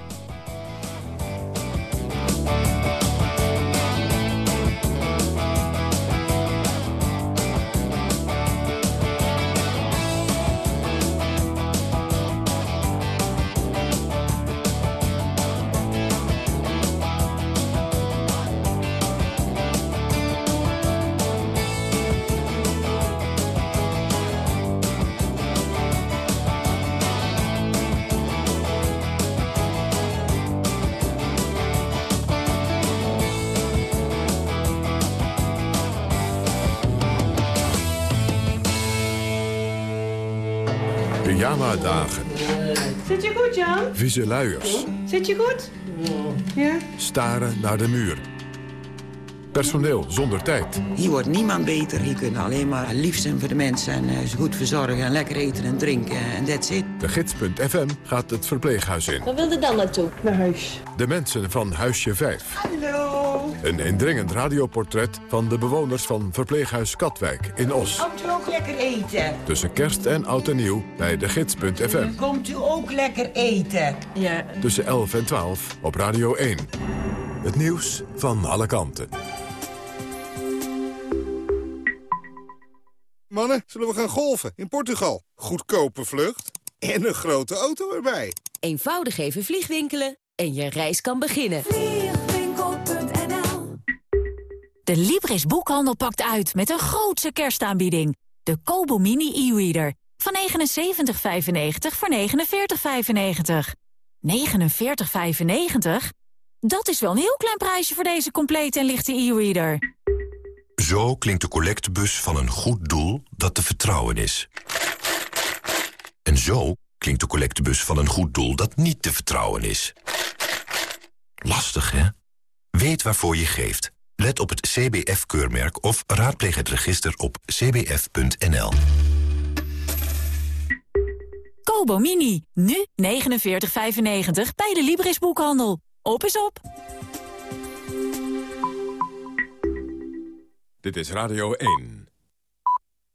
Dagen. Zit je goed, Jan? Vieze luiers. Zit je goed? Ja? Staren naar de muur. Personeel zonder tijd. Hier wordt niemand beter. Hier kunnen alleen maar lief zijn voor de mensen... en uh, ze goed verzorgen en lekker eten en drinken en that's it. De gids.fm gaat het verpleeghuis in. Waar wilde dan naartoe? Naar huis. De mensen van Huisje 5. Hallo. Een indringend radioportret van de bewoners van verpleeghuis Katwijk in Os. Komt u ook lekker eten? Tussen kerst en oud en nieuw bij de gids.fm. Komt u ook lekker eten? Ja. Tussen 11 en 12 op Radio 1. Het nieuws van alle kanten. Mannen, zullen we gaan golven in Portugal? Goedkope vlucht en een grote auto erbij. Eenvoudig even vliegwinkelen en je reis kan beginnen. De Libris Boekhandel pakt uit met een grootse kerstaanbieding. De Kobo Mini e-reader. Van 79,95 voor 49,95. 49,95? Dat is wel een heel klein prijsje voor deze complete en lichte e-reader. Zo klinkt de collectebus van een goed doel dat te vertrouwen is. En zo klinkt de collectebus van een goed doel dat niet te vertrouwen is. Lastig, hè? Weet waarvoor je geeft. Let op het CBF-keurmerk of raadpleeg het register op cbf.nl. Kobo Mini, nu 49,95 bij de Libris Boekhandel. Op is op! Dit is Radio 1.